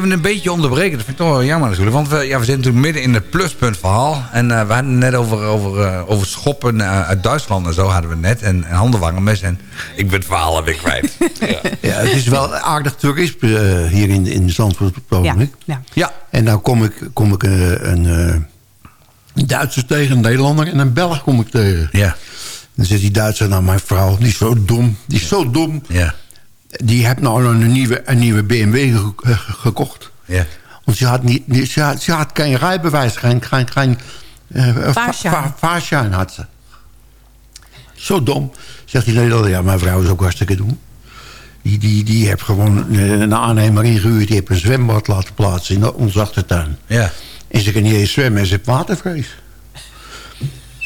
Speaker 6: Even een beetje onderbreken. Dat vind ik toch wel jammer natuurlijk. Want we, ja, we zitten natuurlijk midden in het pluspuntverhaal. En eh, we hadden het net over, over, eh, over schoppen eh, uit Duitsland en zo hadden we net. En, en handenwangenmes. En ik ben het verhaal alweer kwijt.
Speaker 7: Ja, het is wel aardig toerisme hier in, in Zandvoort ogenblik.
Speaker 9: ja.
Speaker 6: ja.
Speaker 7: En dan kom ik, kom ik een, eh, een Duitser tegen, een Nederlander en een Belg kom ik tegen.
Speaker 6: Ja.
Speaker 7: Dan zegt die Duitser, nou mijn vrouw, die is zo dom. Die is zo dom.
Speaker 6: Ja.
Speaker 7: Die heeft nou een nieuwe, een nieuwe BMW ge- gekocht.
Speaker 6: Ja.
Speaker 7: Want ze had, niet, ze had, ze had geen rijbewijs, geen, geen, geen eh,
Speaker 9: vaarschein
Speaker 7: had ze. Zo dom. Zegt die Nederlander, ja, mijn vrouw is ook hartstikke dom. Die, die, die heeft gewoon eh, een aannemer ingehuurd. Die heeft een zwembad laten plaatsen in onze achtertuin.
Speaker 6: Ja.
Speaker 7: En ze kan niet eens zwemmen en ze heeft watervrees.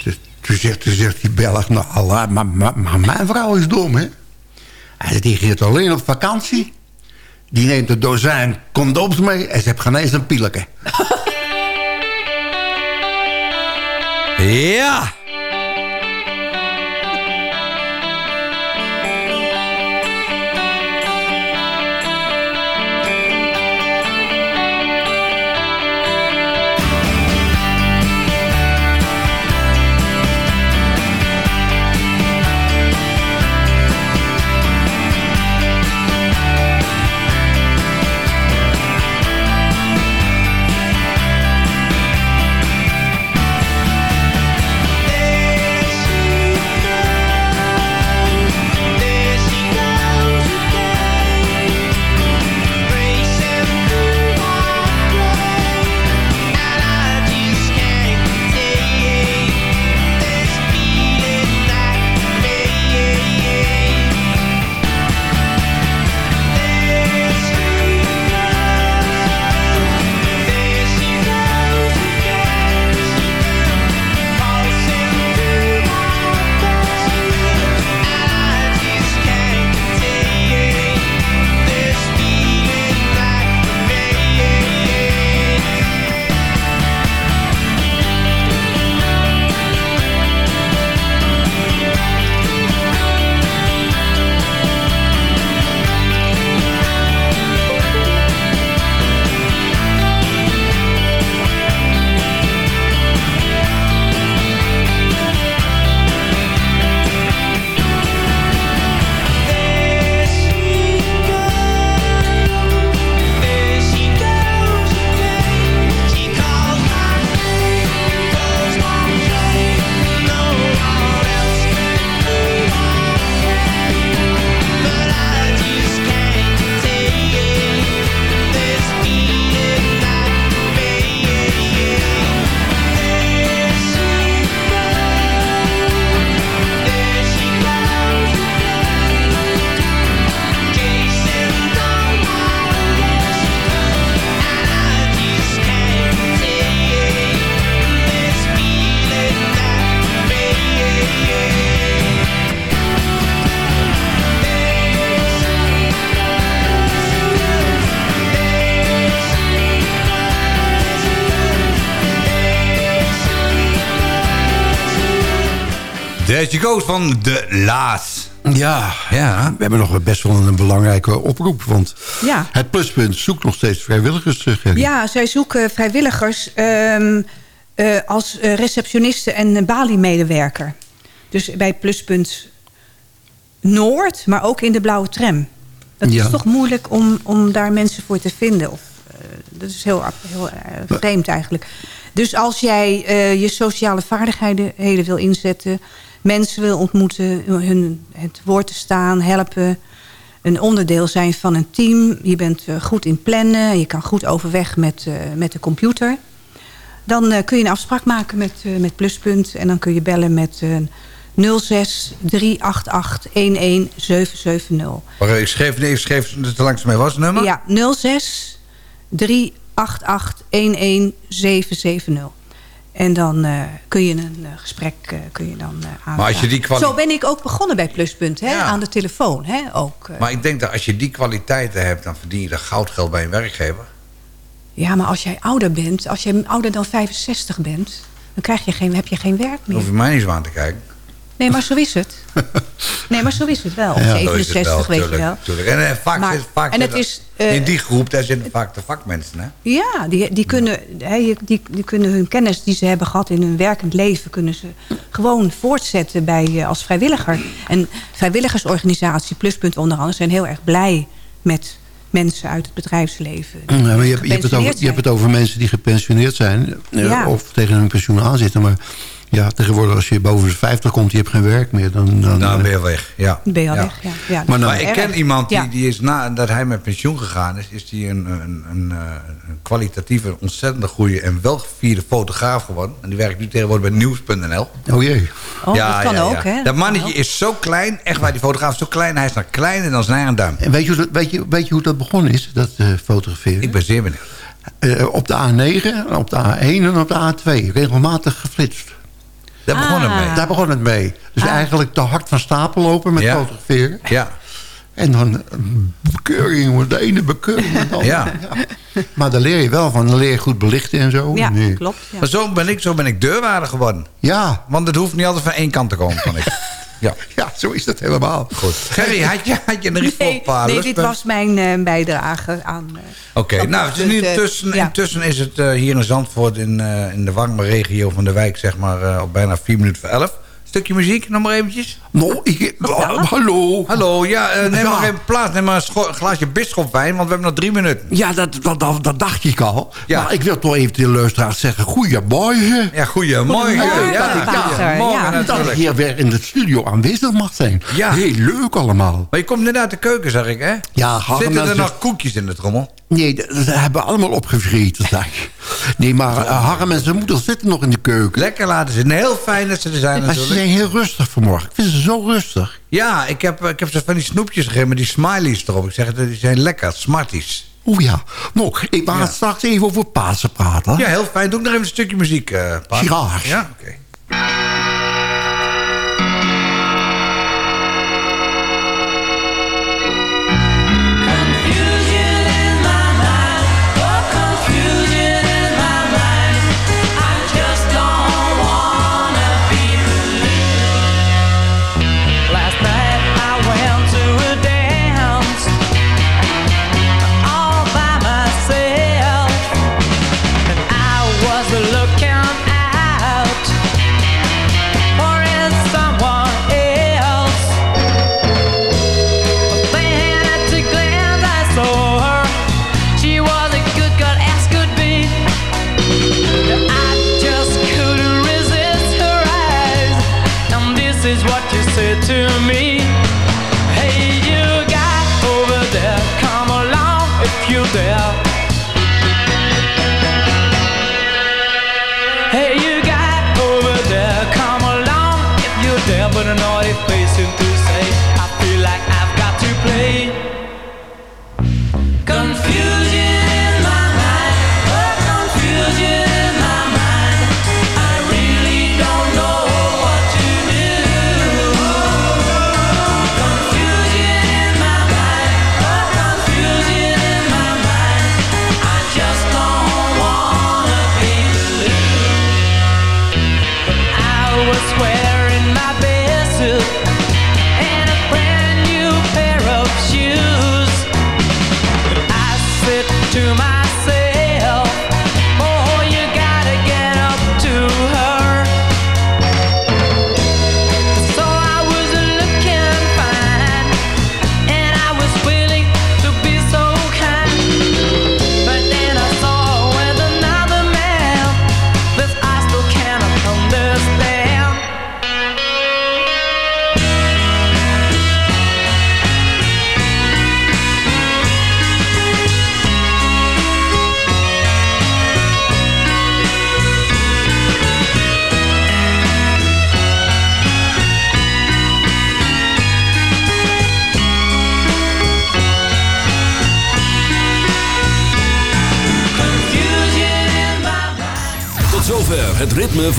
Speaker 7: Dus toen zegt, toen zegt die Belg, nou, Allah, maar, maar, maar mijn vrouw is dom, hè? Hij die gaat alleen op vakantie. Die neemt een dozijn condooms mee en ze heeft geen eens een pieleke.
Speaker 6: Ja.
Speaker 10: There
Speaker 6: she goes van de Laas.
Speaker 7: Ja,
Speaker 6: ja,
Speaker 7: we hebben nog best wel een belangrijke oproep. Want
Speaker 9: Ja.
Speaker 7: het pluspunt zoekt nog steeds vrijwilligers, eh, Gerry.
Speaker 9: Ja, zij zoeken vrijwilligers ehm, eh, als eh, receptioniste en Bali-medewerker. Dus bij Pluspunt Noord, maar ook in de blauwe tram. Dat
Speaker 7: Ja.
Speaker 9: is toch moeilijk om, om daar mensen voor te vinden. Of, eh, dat is heel, heel vreemd eigenlijk. Dus als jij eh, je sociale vaardigheden heden wil inzetten... mensen wil ontmoeten, hun het woord te staan, helpen... een onderdeel zijn van een team. Je bent eh, goed in plannen, je kan goed overweg met, eh, met de computer... Dan eh, kun je een afspraak maken met, met Pluspunt. En dan kun je bellen met eh 06 388 11770.
Speaker 6: Maar ik schreef, nee, ik schreef het te langzaam mee. Was het nummer?
Speaker 9: Ja, 06 388 11770. En dan eh, kun je een eh, gesprek eh, kun je dan, uh,
Speaker 6: Maar als je die kwali-
Speaker 9: Zo ben ik ook begonnen bij Pluspunt, hè, aan de telefoon. Hè, ook.
Speaker 6: Maar ik denk dat als je die kwaliteiten hebt... dan verdien je er goudgeld bij een werkgever.
Speaker 9: Ja, maar als jij ouder bent, als jij ouder dan 65 bent... dan krijg je geen, heb je geen werk
Speaker 6: Dan
Speaker 9: meer.
Speaker 6: hoef je mij niet zo aan te kijken.
Speaker 9: Nee, maar zo is het. Nee, maar zo is het wel.
Speaker 6: Ja, zo is het
Speaker 9: 67, weet je wel.
Speaker 6: tuurlijk. En eh, vaak,
Speaker 9: Maar-
Speaker 6: zit- vaak
Speaker 9: en het is, eh,
Speaker 6: in die groep, daar zitten vaak de vakmensen. Hè?
Speaker 9: Ja, die, die, kunnen, hè, die, die kunnen hun kennis die ze hebben gehad in hun werkend leven... kunnen ze gewoon voortzetten bij, eh, als vrijwilliger. En vrijwilligersorganisatie Pluspunt onder andere... zijn heel erg blij met mensen uit het bedrijfsleven.
Speaker 7: Ja, maar je, hebt- je, hebt het over, je hebt het over mensen die gepensioneerd zijn.
Speaker 9: Ja.
Speaker 7: Of tegen hun pensioen aanzitten. Maar ja, tegenwoordig als je boven de 50 komt... je hebt geen werk meer. Dan, dan,
Speaker 6: Nou, ben je weg. Ja.
Speaker 9: Ben je al
Speaker 6: Ja.
Speaker 9: weg, ja. ja
Speaker 7: Maar dan-
Speaker 6: ik
Speaker 9: erg.
Speaker 6: ken iemand die,
Speaker 9: Ja.
Speaker 6: die is nadat hij met pensioen gegaan is... is die een, een, een, eh, een kwalitatieve, ontzettend goede en welgevierde fotograaf geworden. En die werkt nu tegenwoordig bij Nieuws.nl.
Speaker 7: Oh jee.
Speaker 9: Oh, dat kan ook, hè?
Speaker 6: Dat mannetje is zo klein, echt waar, die fotograaf is zo klein. Hij is nog kleiner dan zijn eigen duim.
Speaker 7: En weet je, hoe dat, weet, je, weet je hoe dat begonnen is, dat eh, fotograferen?
Speaker 6: Ik ben zeer benieuwd.
Speaker 7: Eh, op de A9, op de A1 en op de A2. Regelmatig geflitst.
Speaker 6: Daar begon het mee.
Speaker 7: Daar begon het mee. Dus eigenlijk te hard van stapel lopen met
Speaker 6: Ja.
Speaker 7: fotograferen.
Speaker 6: Ja.
Speaker 7: En dan een bekeuring, de ene bekeuring. de andere.
Speaker 6: Ja.
Speaker 7: Maar daar leer je wel van. Dan leer je goed belichten en zo.
Speaker 9: Ja,
Speaker 7: Nee.
Speaker 9: klopt. Ja.
Speaker 6: Maar zo ben ik, zo ben ik deurwaarder geworden.
Speaker 7: Ja.
Speaker 6: Want het hoeft niet altijd van één kant te komen, van ik. Ja.
Speaker 7: ja, zo is dat helemaal.
Speaker 6: Goed. Gerry, had je, had je er iets voor
Speaker 9: Nee,
Speaker 6: op
Speaker 9: nee dit was mijn eh, bijdrage aan... eh,
Speaker 6: Oké, nou,
Speaker 9: punt,
Speaker 6: nu
Speaker 9: eh,
Speaker 6: intussen,
Speaker 9: ja.
Speaker 6: intussen is het eh, hier in Zandvoort... In, eh, in de warme regio van de wijk, zeg maar, eh, op bijna vier minuten voor elf. Stukje muziek, nog maar eventjes.
Speaker 7: Nou, ik, oh, hallo.
Speaker 6: Hallo, ja, eh, neem
Speaker 7: Ja.
Speaker 6: maar even plaats. Neem maar een glaasje bisschopwijn, want we hebben nog drie minuten.
Speaker 7: Ja, dat, dat, dat, dat dacht ik al.
Speaker 6: Ja.
Speaker 7: Maar ik wil toch even de luisteraars zeggen... Goedemorgen.
Speaker 6: Ja, goedemorgen.
Speaker 9: Goedemorgen,
Speaker 6: ja,
Speaker 9: ja.
Speaker 7: Dat ik
Speaker 6: natuurlijk.
Speaker 7: hier weer in de studio aanwezig mag zijn.
Speaker 6: Ja.
Speaker 7: Heel leuk allemaal.
Speaker 6: Maar je komt net uit de keuken, zeg ik, hè?
Speaker 7: Ja, Harm,
Speaker 6: Zitten er nog koekjes in de trommel?
Speaker 7: Nee, dat, hebben we allemaal opgevreten, zeg. Nee, maar uh, Harm en zijn moeder zitten nog in de keuken.
Speaker 6: Lekker laten ze. Heel fijn dat ze er zijn
Speaker 7: Maar ze
Speaker 6: natuurlijk.
Speaker 7: Heel rustig vanmorgen. Ik vind ze zo rustig.
Speaker 6: Ja, ik heb, ik heb ze van die snoepjes gegeven met die smileys erop. Ik zeg het, die zijn lekker, smarties.
Speaker 7: Oeh ja. Nou, ik ga straks even over Pasen praten.
Speaker 6: Ja, heel fijn. Doe ik nog even een stukje muziek.
Speaker 7: Graag.
Speaker 6: Ja, oké.